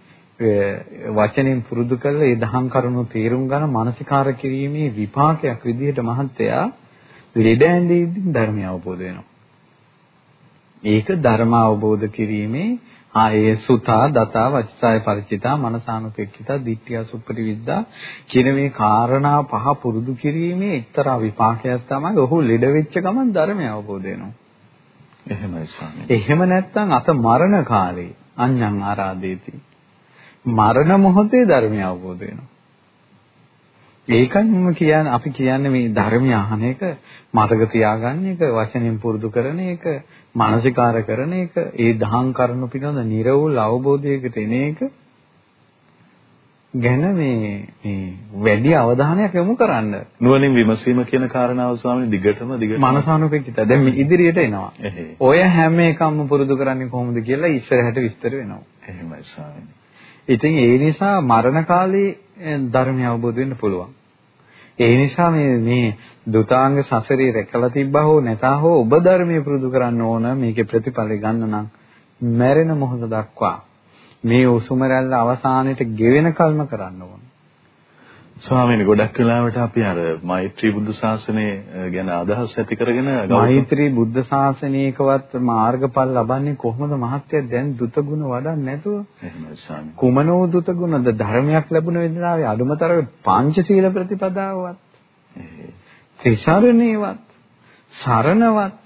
වචනෙන් පුරුදු කරලා ඒ දහම් කරුණු තේරුම් ගන්න මානසිකාර කිරීමේ විපාකයක් විදිහට මහත්තයා ලෙඩ ඇඳීම් ධර්මය අවබෝධ වෙනවා. ඒක ධර්ම අවබෝධ කිරීමේ ආයේ සුතා දතා වචිතාය ಪರಿචිතා මනසානුපෙක්ඛිතා දිට්ඨිය සුප්පටි විද්දා කියන මේ කාරණා පහ පුරුදු කිරීමේ එක්තරා විපාකයක් තමයි ඔහු ලෙඩ වෙච්ච ගමන් ධර්මය අවබෝධ වෙනවා. එහෙමයි ස්වාමී. එහෙම නැත්නම් අත මරණ කාලේ අඤ්ඤං ආරාදේති. මරණ මොහොතේ ධර්මය අවබෝධ වෙනවා. ඒකයි මම කියන්නේ අපි කියන්නේ මේ ධර්මය අහන එක මතක තියාගන්න එක වචනෙන් පුරුදු කරන එක මානසිකාර කරන එක ඒ දහම් කරුණු පිළිබඳ නිර්වෘල් අවබෝධයකට එන එක ගැන මේ මේ වැඩි අවධානයක් යොමු කරන්න. නුවණින් විමසීම කියන කාරණාව ස්වාමීන් දිගටම දිගටම. මනසානුපෙක්කිත දැන් මේ ඉදිරියට එනවා. ඔය හැම එකක්ම පුරුදු කරන්නේ කොහොමද කියලා ඉස්සරහට විස්තර වෙනවා. එහෙමයි ස්වාමීන්. ඉතින් ඒ නිසා මරණ කාලේ ධර්මය අවබෝධ වෙන්න පුළුවන්. ඒ නිසා මේ මේ දුතාංග සසරේ රැකලා තිබ්බා හෝ නැතා හෝ ඔබ ධර්මයේ පුරුදු කරන්න ඕන මේකේ ප්‍රතිඵල ගන්න නම් මැරෙන මොහොත දක්වා මේ උසුම රැල්ල අවසානයේට ගෙවෙන කල්ම කරන්න ඕන. ස්වාමීනි ගොඩක් වෙලාවට අපි අර මෛත්‍රී බුද්ධ ශාසනය ගැන අදහස් ඇති කරගෙන මෛත්‍රී බුද්ධ ශාසනයකවත් මාර්ගඵල ලබන්නේ කොහොමද? මහත්ය දැන් දුත ගුණ වඩන්නේ නැතුව? එහෙමයි ස්වාමී කුමනෝ දුත ගුණද? ධර්මයක් ලැබුණ වෙලාවේ අඩුමතර පංචශීල ප්‍රතිපදාවවත් ත්‍රිසරණේවත් සරණවත්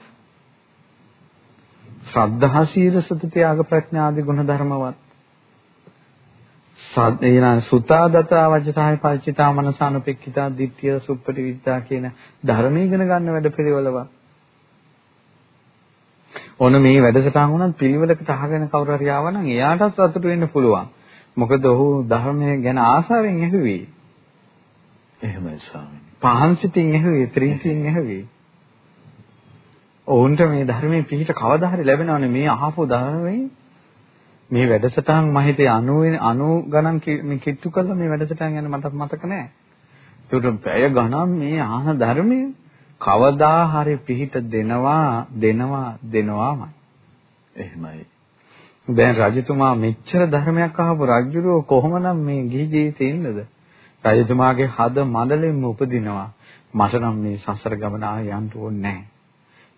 ශ්‍රද්ධා සීල සති ත්‍යාග ප්‍රඥා ආදී ගුණ ධර්මවත් සද්දේන සුතාදතා වජසහයි පරිචිතා මනසානුපෙක්ඛිතා දිට්ඨිය සුප්පටි විද්‍යා කියන ධර්ම ඉගෙන ගන්න වැඩපිළිවෙලව. ඔන්න මේ වැඩසටහන උනත් පිළිවෙලකට අහගෙන කවුරු හරි ආවනම් එයාටත් සතුටු වෙන්න පුළුවන්. මොකද ඔහු ධර්මය ගැන ආසාවෙන් ඇහුවේ. එහෙමයි ස්වාමීනි. පහන් සිතින් ඇහුවේ, ප්‍රීතියෙන් ඇහුවේ. ඔවුන්ට මේ ධර්මයේ පිහිට කවදා හරි ලැබෙනවනේ මේ අහපු ධර්මයේ මේ වැඩසටහන් මම හිතේ 90 90 ගණන් මේ කිට්ටු කළා මේ වැඩසටහන් යන මට මතක නෑ. ඒකට පැය ගණන් මේ ආහන ධර්මයේ කවදා හරි පිහිට දෙනවා දෙනවා දෙනවාමයි. එහෙමයි. දැන් රජතුමා මෙච්චර ධර්මයක් අහපු රජුරෝ කොහොමනම් මේ ගිහි ජීවිතේ ඉන්නද? රජතුමාගේ හද මඩලෙන්ම උපදිනවා. මට නම් මේ සසර ගමන ආය යන්න ඕනේ නැහැ.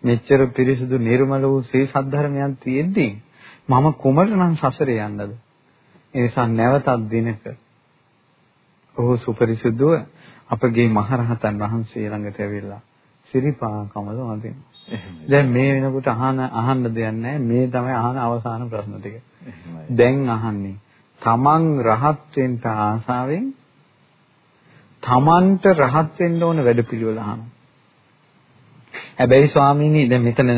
මෙච්චර පිරිසිදු නිර්මල වූ ශ්‍රී සද්ධර්මයන් තියෙද්දී මම කුමට නම් සසරේ යන්නද? ඒ නිසා නැවතත් දිනක ඔහු සුපරිසුද්ධව අපගේ මහරහතන් වහන්සේ ළඟට ඇවිල්ලා සිරිපා කමල වදිනවා. දැන් මේ වෙනකොට අහන අහන්න දෙයක් නැහැ. මේ තමයි අහන අවසාන ප්‍රශ්න ටික. දැන් අහන්නේ තමන් රහත් වෙන්න ආසාවෙන් තමන්ට රහත් වෙන්න ඕන වැඩපිළිවෙල අහනවා. හැබැයි ස්වාමීනි දැන් මෙතන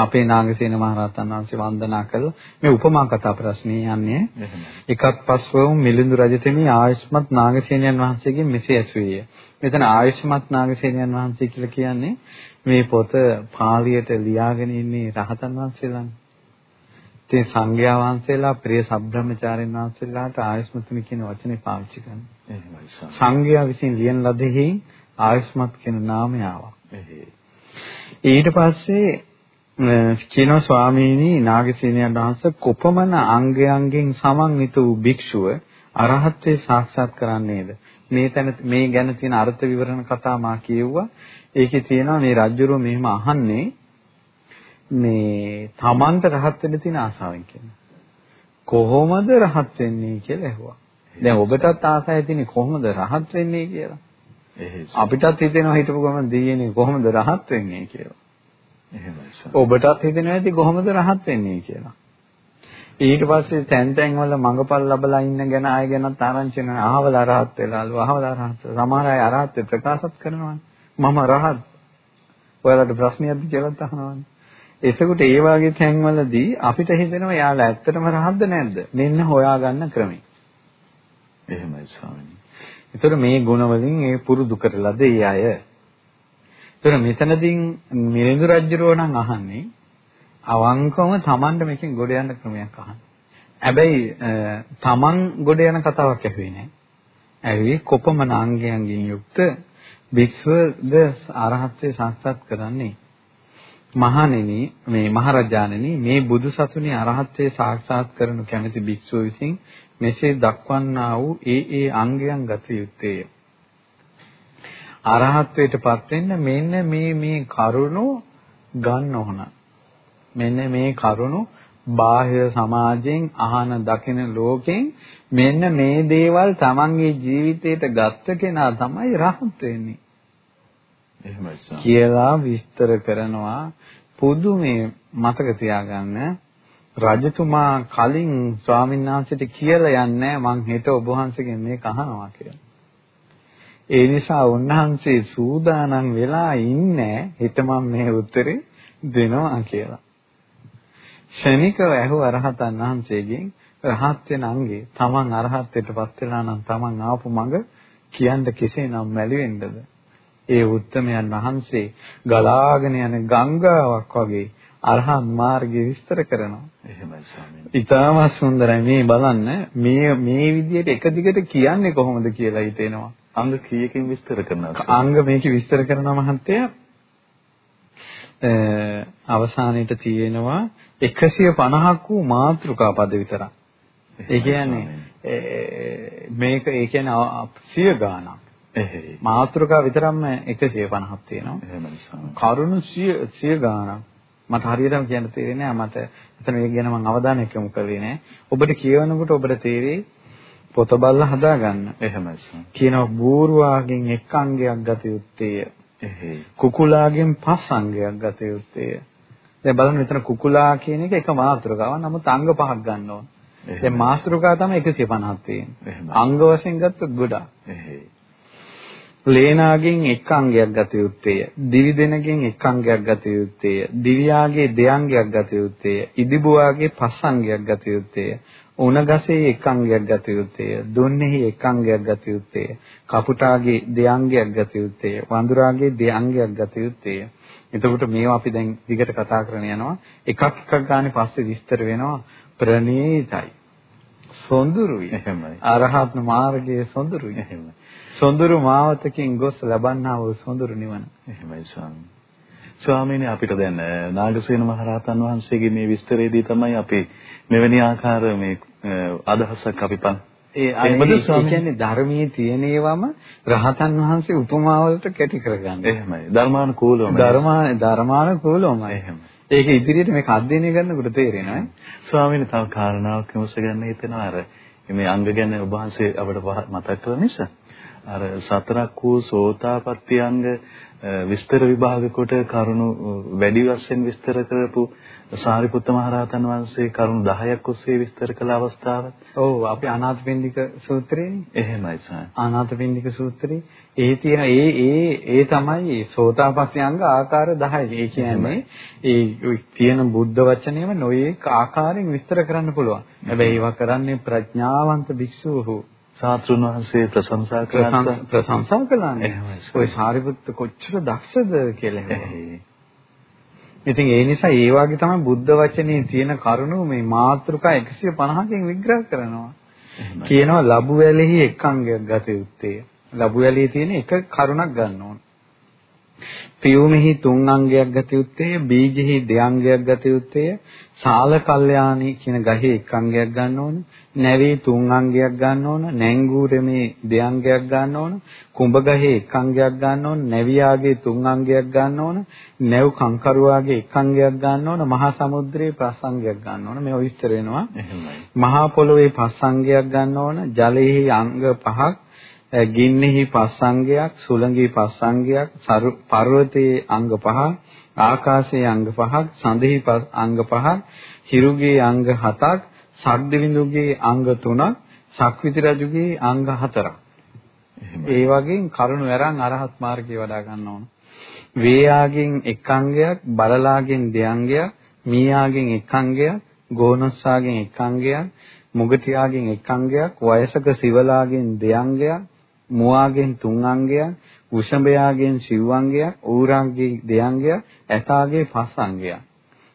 අපේ නාගසේන මහරහතන් වහන්සේ වන්දනා කළා මේ උපමා කතා ප්‍රශ්නේ යන්නේ එකක් පස්වම මිලිඳු රජතෙමි ආයුෂ්මත් නාගසේනයන් වහන්සේගෙන් මෙසේ ඇසුවේය. මෙතන ආයුෂ්මත් නාගසේනයන් වහන්සේ කියලා කියන්නේ මේ පොත පාලියට ලියාගෙන ඉන්නේ රහතන් වහන්සේලානේ. ඉතින් සංඝයා වහන්සේලා ප්‍රිය සබ්‍රහ්මචාරින් වහන්සේලාට ආයුෂ්මතුනි කියන වචනේ පාවිච්චි කරනවා. එහෙමයි සංඝයා විසින් ලියන ලදෙහි ආයුෂ්මත් කියන නාමය ආවා. ඊට පස්සේ කියනවා ස්වාමීනි නාගසේනයන් වහන්සේ කොපමණ අංගයන්ගෙන් සමන්විත වූ භික්ෂුව අරහත්ත්වේ සාක්ෂාත් කරන්නේද? මේ තැන මේ ගැන තියෙන අර්ථ විවරණ කතා මා කියෙව්වා. ඒකේ තියෙනවා මේ රජුරෝ මෙහෙම අහන්නේ මේ තමන්ට රහත් වෙන්න තියෙන ආසාවෙන් කියන කොහොමද රහත් වෙන්නේ? කියලා ඇහුවා. දැන් ඔබටත් ආසාවක් තියෙන්නේ කොහොමද රහත් වෙන්නේ? කියලා. අපිටත් හිතෙනවා හිතපු ගමන් දෙයියනේ කොහොමද රහත් වෙන්නේ කියලා. එහෙමයි. ඔබටත් හිතෙනවා ඇති කොහොමද රහත් වෙන්නේ කියලා. ඊට පස්සේ තැන් තැන් වල මඟපල් ලැබලා ඉන්න ගැන ආය ගැනත් ආරංචි වෙනවා. අහවල රහත් වෙලාලු අහවල රහත්. සමහර අය අරහත් ප්‍රකාශත් කරනවානේ. මම රහත්. ඔයාලට ප්‍රශ්නයක්ද කියලා අහනවානේ. එතකොට ඒ වගේ තැන්වලදී අපිට හිතෙනවා යාළුවා ඇත්තටම රහත්ද නැද්ද? මෙන්න හොයාගන්න ක්‍රමය. එහෙමයි ස්වාමීනි. ඒතර මේ ගුණ වලින් ඒ පුරුදු කරලාද ඒ අය. ඒතර මෙතනදී මිලිඳු රජුරෝ නම් අහන්නේ අවංකවම Tamanට මේකෙන් ගොඩ යන්න ක්‍රමයක් අහන්නේ. හැබැයි Taman ගොඩ යන කතාවක් ඇහුවේ නැහැ. ඇහුවේ කොපමණ අංගයන්ගෙන් යුක්ත විශ්වද අරහත්ත්වේ සාක්ෂාත් කරන්නේ. මහණෙනි මේ මහරජාණෙනි මේ බුදු සසුනේ අරහත්ත්වේ සාක්ෂාත් කරනු කැමැති භික්ෂුව විසින් මෙසේ දක්වන්නා වූ ඒ ඒ අංගයන් ගත යුත්තේය. අරහත්ත්වයටපත් වෙන්න මෙන්න මේ මේ කරුණු ගන්න ඕන. මෙන්න මේ කරුණු බාහිර සමාජයෙන් අහන දකින ලෝකෙන් මෙන්න මේ දේවල් තමන්ගේ ජීවිතයට ගත්ත කෙනා තමයි රහත් වෙන්නේ. එහෙමයි කියලා විස්තර කරනවා පුදුමේ මතක තියාගන්න රජතුමා කලින් ස්වාමීන් වහන්සේට කියලා යන්නේ මං හෙට ඔබ වහන්සේගෙන් මේක අහනවා කියලා. ඒ නිසා උන්වහන්සේ සූදානම් වෙලා ඉන්නේ හෙට මම මේ උත්තරේ දෙනවා කියලා. ශනිකව ඇහුව අරහතන් වහන්සේගෙන් රහත් වෙන අංගේ තමන් අරහත්ත්වයටපත් වෙලා නම් තමන් ආපු මඟ කියන්න කෙසේනම් මැලි වෙන්නද? ඒ උත්තමයන් වහන්සේ ගලාගෙන යන ගංගාවක් වගේ අරහත් මාර්ගය විස්තර කරනවා. එහෙමයි ස්වාමීනි. ඊටමත් සුන්දරයි මේ බලන්න මේ මේ විදිහට එක දිගට කියන්නේ කොහොමද කියලා හිතෙනවා. අංග කීයකින් විස්තර කරනවද? අංග මේක විස්තර කරනවා මහත්තයා. අවසානයේට තියෙනවා 150ක් වූ මාත්‍රිකා පද විතරක්. ඒ කියන්නේ මේක ඒ කියන්නේ සිය ගාණක්. එහෙයි. මාත්‍රිකා විතරක්ම 150ක් තියෙනවා. එහෙමයි. කරුණු 100 100 ගාණක්. මට හරියටම කියන්න තේරෙන්නේ නැහැ. මට එතන ඒක ගැන මම අවධානයක් යොමු කළේ නැහැ. ඔබට කියවනකොට ඔබට තේරෙයි පොත බලලා හදාගන්න. එහෙමයි. කියනවා බූරුවාගෙන් එක් අංගයක් ගත යුත්තේය. එහෙයි. කුකුලාගෙන් පස් අංගයක් ගත යුත්තේය. දැන් බලන්න මෙතන කුකුලා කියන එක එක මාත්‍රකාවක්. නමුත් අංග පහක් ගන්න ඕන. දැන් මාත්‍රකාව තමයි 150ක් තියෙන්නේ. අංග වශයෙන් ගත්තොත් ගොඩක්. එහෙයි. ලේනාගෙන් එක් අංගයක් ගත යුත්තේය. දිවි දෙනගෙන් එක් අංගයක් ගත යුත්තේය. දිව්‍යාගේ දෙයංගයක් ගත යුත්තේය. ඉදිබුවාගේ පස් අංගයක් ගත යුත්තේය. උණගසේ එක් අංගයක් ගත යුත්තේය. දුන්නේහි එක් අංගයක් ගත යුත්තේය. කපුටාගේ දෙයංගයක් ගත යුත්තේය. වඳුරාගේ දෙයංගයක් ගත යුත්තේය. එතකොට මේවා අපි දැන් දිගට කතා කරගෙන යනවා. එකක් එකක් ගානේ පස්සේ විස්තර වෙනවා ප්‍රණීතයි. සොඳුරුයි. එහෙමයි. අරහත් මාර්ගයේ සොඳුරුයි. එහෙමයි. සොඳුරු මාවතකින් ගොස් ලබන්නා වූ සොඳුරු නිවන. එහෙමයි ස්වාමී. ස්වාමීනි අපිට දැන් නාගසේන මහරහතන් වහන්සේගේ මේ විස්තරයේදී තමයි අපි මෙවැනි ආකාර මේ අදහසක් අපි පන් ඒ කියන්නේ ධර්මයේ තියෙන ඒවාම රහතන් වහන්සේ උපමාවලට කැටි කරගන්න. එහෙමයි. ධර්මානුකූලවම. ධර්මා ධර්මානුකූලවමයි. එහෙමයි. ඒක ඉදිරියට මේක අධ්‍යයනය කරනකොට තේරෙනවා. ස්වාමීනි තව කාරණාවක් විමස ගන්න හිතෙනවා අර මේ අංග ගැන ඔබ වහන්සේ අපිට මතක් කරන නිසා. අර සතරක් වූ සෝතාපට්ටි අංග විස්තර විභාග කොට කරුණු වැඩි වශයෙන් විස්තර කරපු සාරිපුත්ත මහරහතන් වහන්සේ කරුණු 10ක් ඔස්සේ විස්තර කළ අවස්ථාව. ඔව් අපි අනාථපිණ්ඩික සූත්‍රයේනේ. එහෙමයි සාර. අනාථපිණ්ඩික සූත්‍රයේ ඒ තියෙන ඒ ඒ ඒ තමයි සෝතාපට්ටි අංග ආකාර 10. ඒ කියන්නේ ඒ තියෙන බුද්ධ වචනයම නොයේක ආකාරයෙන් විස්තර කරන්න පුළුවන්. හැබැයි ඒවා කරන්නේ ප්‍රඥාවන්ත භික්ෂුවෝ සාත්‍රුන් වහන්සේ ප්‍රශංසා කළා ප්‍රශංසා කළානේ. ඔය සාරිපුත්ත කොච්චර දක්ෂද කියලා ඉතින් ඒ නිසා ඒ වගේ තමයි බුද්ධ වචනේ තියෙන කරුණු මේ මාත්‍රිකා 150කින් විග්‍රහ කරනවා. කියනවා ලබු වැලෙහි එක් අංගයක් ගත යුත්තේ. ලබු වැලේ තියෙන එක කරුණක් ගන්න ඕන. පියුමෙහි තුන් අංගයක් ගත යුත්තේ, බීජෙහි දෙඅංගයක් ගත යුත්තේ, සාල කල්යාණී කියන ගහේ එක් අංගයක් ගන්න ඕන, නැවේ තුන් අංගයක් ගන්න ඕන, නැංගූරමේ දෙඅංගයක් ගන්න ඕන, කුඹ ගහේ එක් අංගයක් ගන්න ඕන, නැවියාගේ තුන් අංගයක් ගන්න ඕන, නැව් කංකරුවාගේ එක් අංගයක් ගන්න ඕන, මහා සමුද්‍රයේ පස් අංගයක් ගන්න ඕන. මේවා විස්තර වෙනවා. මහා පොළොවේ පස් අංගයක් ගන්න ඕන, ජලයේ අංග පහක් ගින්නෙහි පස්සංගයක්, සුළඟේ පස්සංගයක්, පර්වතයේ අංග පහක්, ආකාශයේ අංග පහක්, සඳෙහි අංග පහක්, හිරුගේ අංග හතක්, සක්දිවිඳුගේ අංග තුනක්, සක්විති රජුගේ අංග හතරක්. ඒ වගේ කරුණු අරන් අරහත් මාර්ගය වඩා ගන්න ඕන. වේයාගෙන් එක් අංගයක්, බලලාගෙන් දෙඅංගයක්, මීයාගෙන් එක් අංගයක්, ගෝනස්සාගෙන් එක් අංගයක්, මුගටියාගෙන් එක් අංගයක්, වයසක සිවලාගෙන් දෙඅංගයක්, මුවාගෙන් තුන් අංගයක්, උෂඹයාගෙන් සිව් අංගයක්, ඌරාගේ දෙඅංගයක්, ඇතාගේ පස් අංගයක්.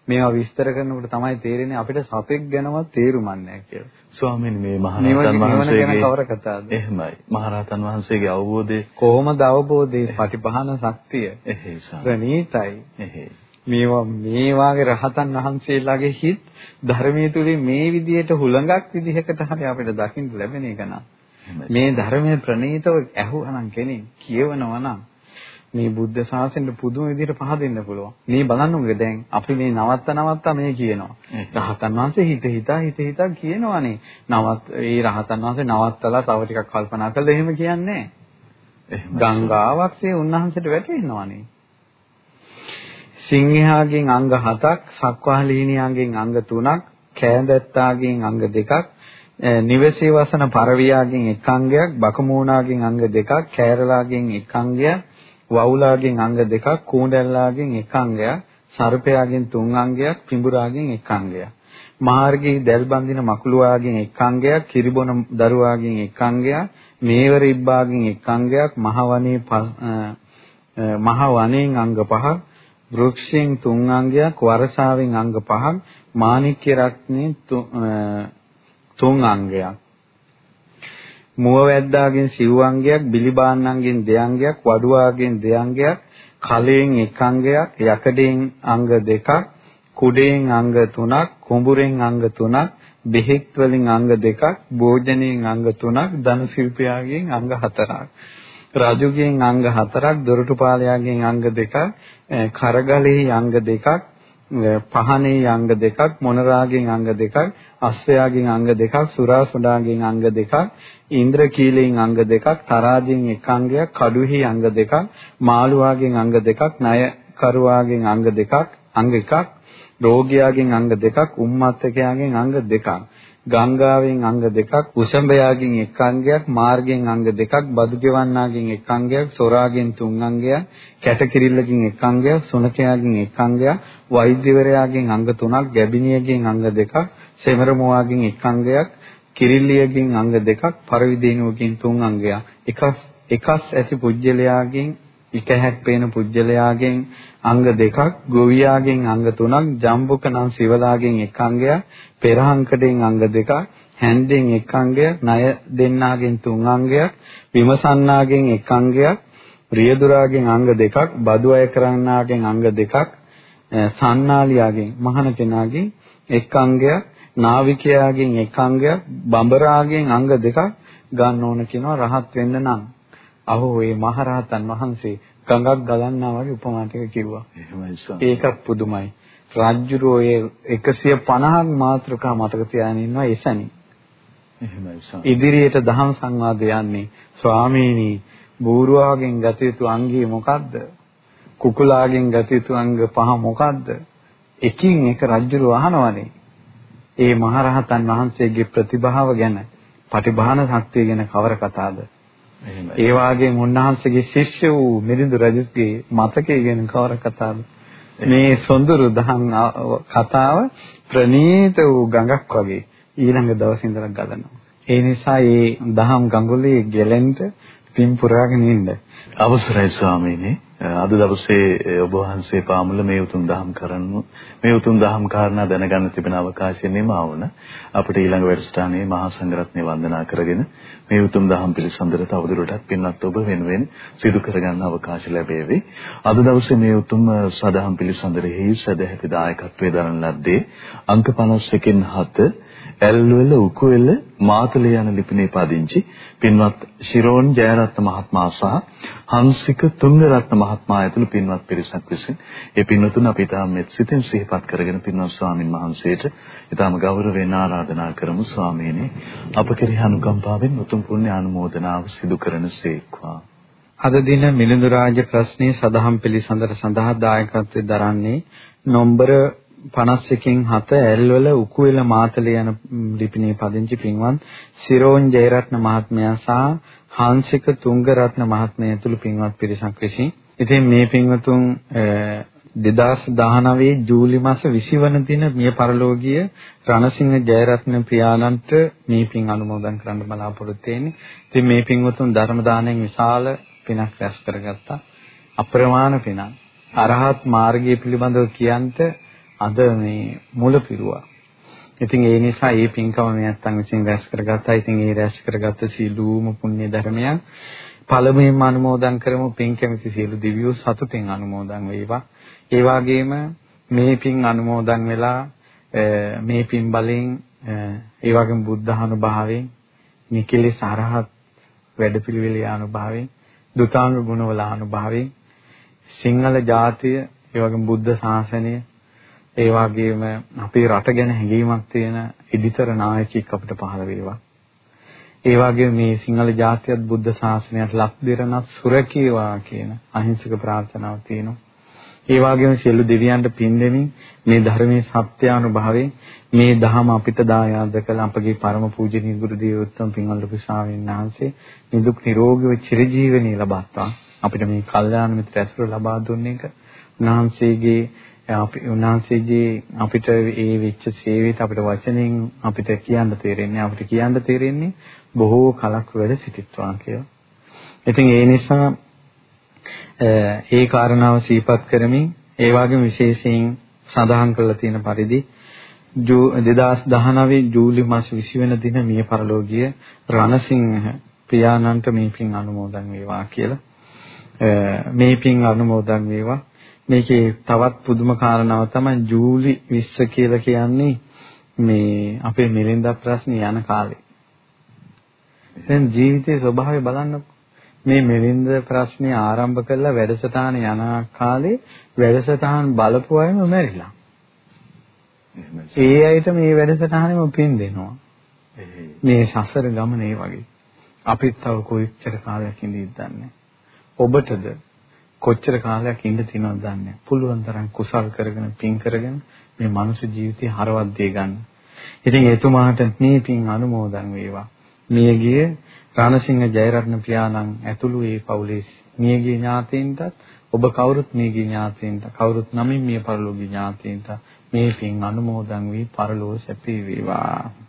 මේවා විස්තර කරනකොට තමයි තේරෙන්නේ අපිට සතෙක් ගැනවත් තේරුමක් නැහැ කියලා. ස්වාමීන් මේ මහරහතන් වහන්සේගේ කවර කතාවද? එහෙමයි. මහරහතන් වහන්සේගේ අවබෝධය කොහොමද අවබෝධයේ පටිපහන ශක්තිය? එහෙයි ප්‍රණීතයි. එහෙයි. මේවා මේ වාගේ රහතන් වහන්සේලාගේ හිත් ධර්මයේ තුලින් මේ විදියට හුලඟක් විදිහකට හරි අපිට දකින්න ලැබෙන එක නෑ. මේ ධර්මයේ ප්‍රණීතව ඇහුවනම් කෙනෙක් කියවනවා නම් මේ බුද්ධ ශාසනය පුදුම විදිහට පහදින්න පුළුවන්. මේ බලන්නකෝ දැන් අපි මේ නවත්ත නවත්ත මේ කියනවා. රහතන් වහන්සේ හිත හිතා හිත හිතා කියනවානේ. නවත් ඒ රහතන් වහන්සේ නවත්තලා තව ටිකක් කල්පනා කළා එහෙම කියන්නේ ගංගාවක්සේ උන්වහන්සේට වැටෙනවානේ. සිංහයාගෙන් අංග 7ක්, සක්වාලීනියාගෙන් අංග 3ක්, කෑඳැත්තාගෙන් අංග 2ක්, නිවසේ වසන පරවියාගෙන් එක් අංගයක්, බකමූණාගෙන් අංග දෙකක්, කෑරලාගෙන් එක් අංගයක්, වවුලාගෙන් අංග දෙකක්, කූඩැල්ලාගෙන් එක් අංගයක්, සර්පයාගෙන් තුන් අංගයක්, පිඹුරාගෙන් එක් අංගයක්. මාර්ගයේ දැල් බඳින මකුලුවාගෙන් එක් අංගයක්, කිරිබොන දරුවාගෙන් එක් අංගයක්, මේවර ඉබ්බාගෙන් එක් අංගයක්, මහවනේ මහ වනයෙන් අංග පහක්, වෘක්ෂයෙන් තුන් අංගයක්, වර්ෂාවෙන් අංග පහක්, මාණික්‍ය රත්නේ තුන් අංගයක්. මුව වැද්දාගෙන් සිව් අංගයක්, බිලිබාන්නන්ගෙන් දෙඅංගයක්, වඩුවාගෙන් දෙඅංගයක්, කලයෙන් එක අංගයක්, යකඩෙන් අංග දෙකක්, කුඩයෙන් අංග තුනක්, කුඹුරෙන් අංග තුනක්, බෙහෙත් වලින් අංග දෙකක්, භෝජනයෙන් අංග තුනක්, ධන ශිල්පයාගෙන් අංග හතරක්. රජුගෙන් අංග හතරක්, දොරටුපාලයාගෙන් අංග දෙකක්, කරගලෙහි අංග දෙකක්, පහනේ අංග දෙකක් මොනරාගෙන් අංග දෙකක් අස්වැයාගෙන් අංග දෙකක් සුරාසුඩාගෙන් අංග දෙකක් ඉන්ද්‍රකීලයෙන් අංග දෙකක් තරාජෙන් එක අංගයක් කඩුහි අංග දෙකක් මාළුවාගෙන් අංග දෙකක් ණය කරුවාගෙන් අංග දෙකක් අංග එකක් රෝගියාගෙන් අංග දෙකක් උම්මත්තකයාගෙන් අංග දෙකක් ගංගාවෙන් අංග දෙකක් උෂඹයාගෙන් එක් අංගයක් මාර්ගෙන් අංග දෙකක් බදු ගෙවන්නාගෙන් එක් අංගයක් සොරාගෙන් තුන් අංගයක් කැටකිරිල්ලකින් එක් අංගයක් සුනකයාගෙන් එක් අංගයක් වෛද්‍යවරයාගෙන් අංග තුනක් ගැබිනියගෙන් අංග දෙකක් සෙමරමුවාගෙන් එක් අංගයක් කිරිල්ලියගෙන් අංග දෙකක් පරිවිදේනුවකින් තුන් අංගයක්. එකස් එකස් ඇති පුජ්‍යලයාගෙන් ඉකහැක් පේන පුජ්‍යලයාගෙන් අංග දෙකක් ගොවියාගෙන් අංග තුනක් ජම්බුක නම් සිවලාගෙන් එක අංගයක් පෙරහංකඩෙන් අංග දෙකක් හැන්දෙන් එක අංගයක් ණය දෙන්නාගෙන් තුන් අංගයක් විමසන්නාගෙන් එක අංගයක් රියදුරාගෙන් අංග දෙකක් බදු අය කරන්නාගෙන් අංග දෙකක් සන්නාලියාගෙන් මහන කෙනාගෙන් එක් අංගයක් නාවිකයාගෙන් එක් අංගයක් බඹරාගෙන් අංග දෙකක් ගන්න ඕන කියනවා රහත් වෙන්න නම් අහෝ මේ මහරහතන් වහන්සේ ගඟක් ගලන්නා වගේ උපමා ටික කිව්වා. ඒකත් පුදුමයි. රාජ්‍යරෝ ඒ 150ක් මාත්‍රකා මතක තියාගෙන ඉන්නවා එසැනි. ඉදිරියට දහම් සංවාද යන්නේ ස්වාමීනි බූරුවාගෙන් ගත යුතු අංගය මොකද්ද? කුකුලාගෙන් ගත යුතු අංග පහ මොකද්ද? එකින් එක රජුරු අහනවනේ. ඒ මහරහතන් වහන්සේගේ ප්‍රතිභාව ගැන, පටිභාන ශක්තිය ගැන කවර කතාවද? ඒ වාගේම උන්වහන්සේගේ ශිෂ්‍ය වූ මිලිඳු රජුගේ මතකයේ ගැන කවර කතාවද? මේ සොඳුරු දහම් කතාව ප්‍රණීත වූ ගඟක් වගේ ඊළඟ දවසේ ඉඳලා ගලනවා. ඒ නිසා මේ දහම් ගඟුලේ ගෙලෙන්න පින් පුරාගෙන ඉන්න. අවසරයි ස්වාමීනි. අද දවසේ ඔබ වහන්සේ පාමුල මේ උතුම් දහම් කරනු මේ උතුම් දහම් කාරණා දැනගන්න තිබෙන අවකාශය නිමා වුණ අපිට ඊළඟ වැඩසටහනේ මහා සංඝරත්නය වන්දනා කරගෙන මේ උතුම් දහම් පිළිසඳර තවදුරටත් පින්වත් ඔබ වෙනුවෙන් සිදු කරගන්න අවකාශ ලැබේවි. අද දවසේ මේ උතුම් සදහම් පිළිසඳරෙහි සදැහැති දායකත්වයේ දරන ලද්දේ අංක 51කින් 7 ඇල්වල උකුවෙල මාතලේ යන ලිපිනේ පදිංචි. පින්වත් ශිරෝන් ජයරත්න මහත්මයා සහ හංසික තුංගරත්න මහත්මයා ඇතුළු පින්වත් පිරිසක් විසින් ඒ පින්වතුන් අපි තාම මෙත් සිතින් සිහිපත් කරගෙන පින්වත් ස්වාමින් වහන්සේට ඊටම ගෞරවයෙන් ආරාධනා කරමු ස්වාමීනි. අප කෙරෙහි අනුකම්පාවෙන් උතුම් පුණ්‍ය අනුමෝදනාව සිදු කරනසේක්වා අද දින මිලිඳු රාජ ප්‍රශ්නයේ සදහම් පිළිසඳර සඳහා දායකත්වයෙන් දරන්නේ නොම්බර 51කින් 7 ඇල්වල උකුවෙල මාතලේ යන ලිපිනේ පදිංචි පින්වත් සිරෝන් ජයරත්න මහත්මයා සහ හාන්සික තුංගරත්න මහත්මයා ඇතුළු පින්වත් පිරිසක් විසින් ඉතින් මේ පින්වතුන් 2019 ජූලි මාස 20 වන දින මිය පරලෝකීය රණසිංහ ජයරත්න ප්‍රියානන්ත මේ පින් අනුමෝදන් කරන්න බලාපොරොත්තු වෙන්නේ. ඉතින් මේ පින්වතුන් ධර්ම දාණයෙන් විශාල පිනක් රැස් කරගත්තා. අප්‍රමාණ පිනක්. අරහත් මාර්ගය පිළිබඳව කියන්ට අද මේ මුල පිරුවා. ඉතින් ඒ නිසා මේ පින්කම මේ නැත්තම් විසින් රැස් කරගත්තා. ඉතින් ඒ රැස් කරගත්ත සීලූම පුණ්‍ය ධර්මයන් පළමුවෙන්ම අනුමෝදන් කරමු පින් කැමති සියලු දිව්‍යෝ සතුටින් අනුමෝදන් වේවා. ඒ වගේම මේ පින් අනුමෝදන් වෙලා මේ පින් බලෙන් ඒ වගේම බුද්ධ අනුභවයෙන් නිකිලේ සරහත් වැඩපිළිවෙලේ අනුභවයෙන් දුතාංග ගුණවල අනුභවයෙන් සිංහල ජාතිය ඒ වගේම බුද්ධ ශාසනය ඒ වගේම අපේ රට ගැන හැඟීමක් තියෙන ඉදිතර නායකයෙක් අපිට පහළ වේවා. ඒ වගේම මේ සිංහල ජාතියත් බුද්ධ ශාසනයත් ලක් දෙරණත් සුරකීවා කියන අහිංසක ප්‍රාර්ථනාව තියෙනවා. ඒ වගේම සියලු දෙවියන්ට පින් දෙමින් මේ ධර්මයේ සත්‍ය අනුභවයෙන් මේ ධහම අපිට දායාද කළ අපගේ පරම පූජනීය ගුරු දේවෝත්තම පින්වල් ලොකු ශාවීන් වහන්සේ නිදුක් නිරෝගීව චිරජීවනයේ ලබත්තා අපිට මේ කල්යාණ මිත්‍ර ඇසුර ලබා දුන්න එක උන්වහන්සේගේ අපි උන්වහන්සේගේ අපිට ඒ වෙච්ච සේවයට අපිට වචනෙන් අපිට කියන්න තේරෙන්නේ අපිට කියන්න තේරෙන්නේ බොහෝ කලක් වැඩ සිටිත්වා කියලා. ඉතින් ඒ නිසා ඒ කාරණාව සිහිපත් කරමින් ඒ වගේම විශේෂයෙන් සඳහන් කරලා තියෙන පරිදි 2019 ජූලි මාස 20 වෙනි දින මිය පරලෝකීය රණසිංහ පියාණන්ට මේ පින් අනුමෝදන් වේවා කියලා මේ පින් අනුමෝදන් වේවා මේකේ තවත් පුදුම කාරණාවක් තමයි ජූලි 20 කියලා කියන්නේ මේ අපේ මිලින්දා ප්‍රශ්නේ යන කාලේ. දැන් ජීවිතයේ ස්වභාවය බලන්නකො. මේ මිලින්ද ප්‍රශ්නේ ආරම්භ කළා වැඩසටහන යන කාලේ වැඩසටහන් බලපු අයම මැරිලා. ඒ අයට මේ වැඩසටහනෙම පින් දෙනවා. මේ සසර ගමන ඒ වගේ. අපිත් තව කොයිච්චර කාලයක් ඉඳීද දන්නේ. ඔබටද කොච්චර කාලයක් ඉන්න තියෙනවද දන්නේ පුළුවන් තරම් කුසල් කරගෙන පින් කරගෙන මේ මනුෂ්‍ය ජීවිතය හරවද්දී ගන්න. ඉතින් එතුමාට මේ පින් අනුමෝදන් වේවා. මියගිය රණසිංහ ජයරත්න පියාණන් ඇතුළු ඒ පවුලේ මියගිය ඥාතීන්ටත් ඔබ කවුරුත් මියගිය ඥාතීන්ට කවුරුත් නමින් මිය පරලෝකීය ඥාතීන්ට මේ පින් අනුමෝදන් වී පරලෝක සැපී වේවා.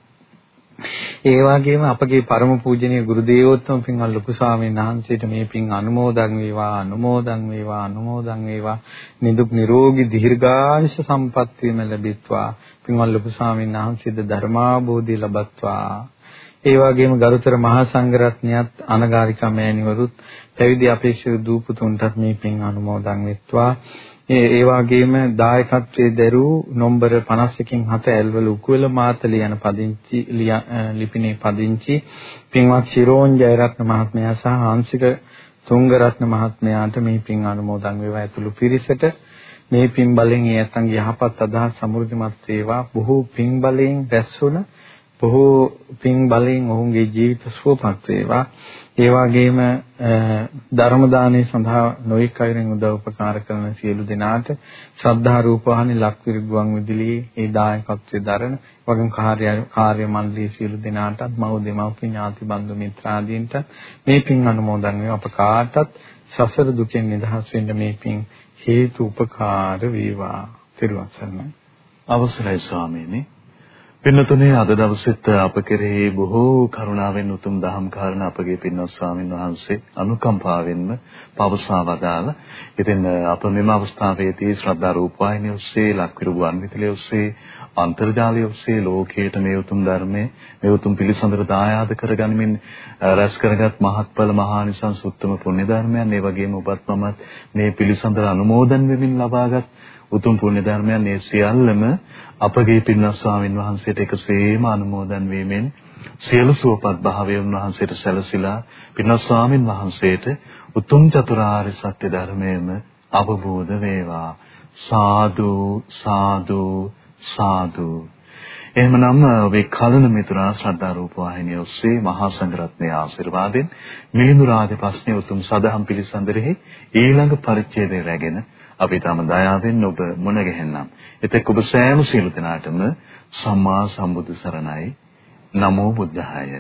ඒ වගේම අපගේ පරම පූජනීය ගුරු දේවෝත්තම පින්වත් ලොකු ස්වාමීන් වහන්සේට මේ පින් අනුමෝදන් වේවා අනුමෝදන් වේවා අනුමෝදන් වේවා. නිදුක් නිරෝගී දීර්ඝායුෂ සම්පන්නියම ලැබෙත්වා. පින්වත් ලොකු ස්වාමීන් වහන්සේද ධර්මාභෝධි ලබත්වා. ඒ වගේම ගරුතර මහා සංඝරත්නයත් අනගාരികා මෑණිවරුත් පැවිදි අපේක්ෂක දූපුතුන්ටත් මේ පින් අනුමෝදන් වෙත්වා. ඒ ඒ වගේම දායකත්වයේ දරූ නොම්බර 51කින් 7 ඇල්වල උකුවල මාතලේ යන පදිංචි ලිපිනේ පදිංචි පින්වත් ශිරෝන් ජයරත්න මහත්මයා සහ හංසික තුංගරත්න මහත්මයාට මේ පින් අනුමෝදන් වේවා ඇතුළු පිරිසට මේ පින් බලෙන් ඒ ඇත්තන්ගේ යහපත් අදහස් සමෘද්ධිමත් වේවා බොහෝ පින් බලයෙන් රැස්වුණ බොහෝ පින් බලයෙන් ඔවුන්ගේ ජීවිත සුවපත් වේවා. ඒ වගේම ධර්ම දානයේ සඳහා නොයෙක් අයරින් උදව් උපකාර කරන සියලු දෙනාට ශ්‍රද්ධා රූපවාහිනී ලක්විර ගුවන් විදුලියේ ඒ දායකත්වයේ දරන වගේම කාර්ය කාර්ය මණ්ඩලයේ සියලු දෙනාටත් මව් දෙමව්පිය ඥාති බන්දු මිත්‍රාදීන්ට මේ පින් අනුමෝදන් වේ අප කාටත් සසර දුකෙන් නිදහස් වෙන්න මේ පින් හේතු උපකාර වේවා. ත්‍රිවන් සරණයි. අවසරයි ස්වාමීනි පින්නතුනේ අද දවසෙත් අප කෙරෙහි බොහෝ කරුණාවෙන් උතුම් දහම් කාරණා අපගේ පින්වත් ස්වාමින් වහන්සේ අනුකම්පාවෙන්ම පවසා වදාලා. ඉතින් අප මෙම අවස්ථාවේදී ශ්‍රද්ධා රූපවාහිනිය ඔස්සේ ලක්විරු ගුවන්විදුලිය ඔස්සේ අන්තර්ජාලය ඔස්සේ ලෝකයට මේ උතුම් ධර්මයේ මේ උතුම් පිළිසඳර දායාද කරගනිමින් රැස් කරගත් මහත්ඵල මහානිසංස උත්තම පුණ්‍ය ධර්මයන් ඒ වගේම ඔබත් මමත් මේ පිළිසඳර අනුමෝදන් වෙමින් ලබාගත් උතුම් පුණ්‍ය ධර්මයන් මේ සියල්ලම අපගේ පින්වත් ස්වාමින් වහන්සේට එකසේම අනුමෝදන් වීමෙන් සියලු සුවපත් භාවය උන්වහන්සේට සැලසিলা පින්වත් ස්වාමින් වහන්සේට උතුම් චතුරාර්ය සත්‍ය ධර්මයේම අවබෝධ වේවා. සාදු සාදු සාදු. එහෙමනම් ඔබේ කලන මිතුරා ශ්‍රද්ධා රූප වාහිනිය ඔස්සේ මහා සංඝරත්නයේ ආශිර්වාදයෙන් මිලිඳු රාජපක්ෂේ උතුම් සදහම් පිළිසඳරෙහි ඊළඟ පරිච්ඡේදය රැගෙන අපි තම දයාවෙන් ඔබ මුණ ගැහෙන්නම්. එතෙක් ඔබ සෑම සියලු දෙනාටම සම්මා සම්බුදු සරණයි. නමෝ බුද්ධාය.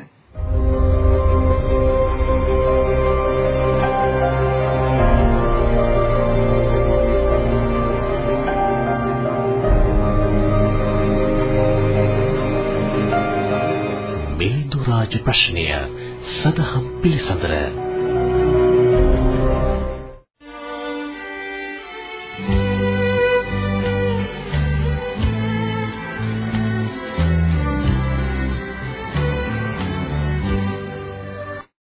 මිලිඳු රාජ ප්‍රශ්නය සදහම් පිළිසඳර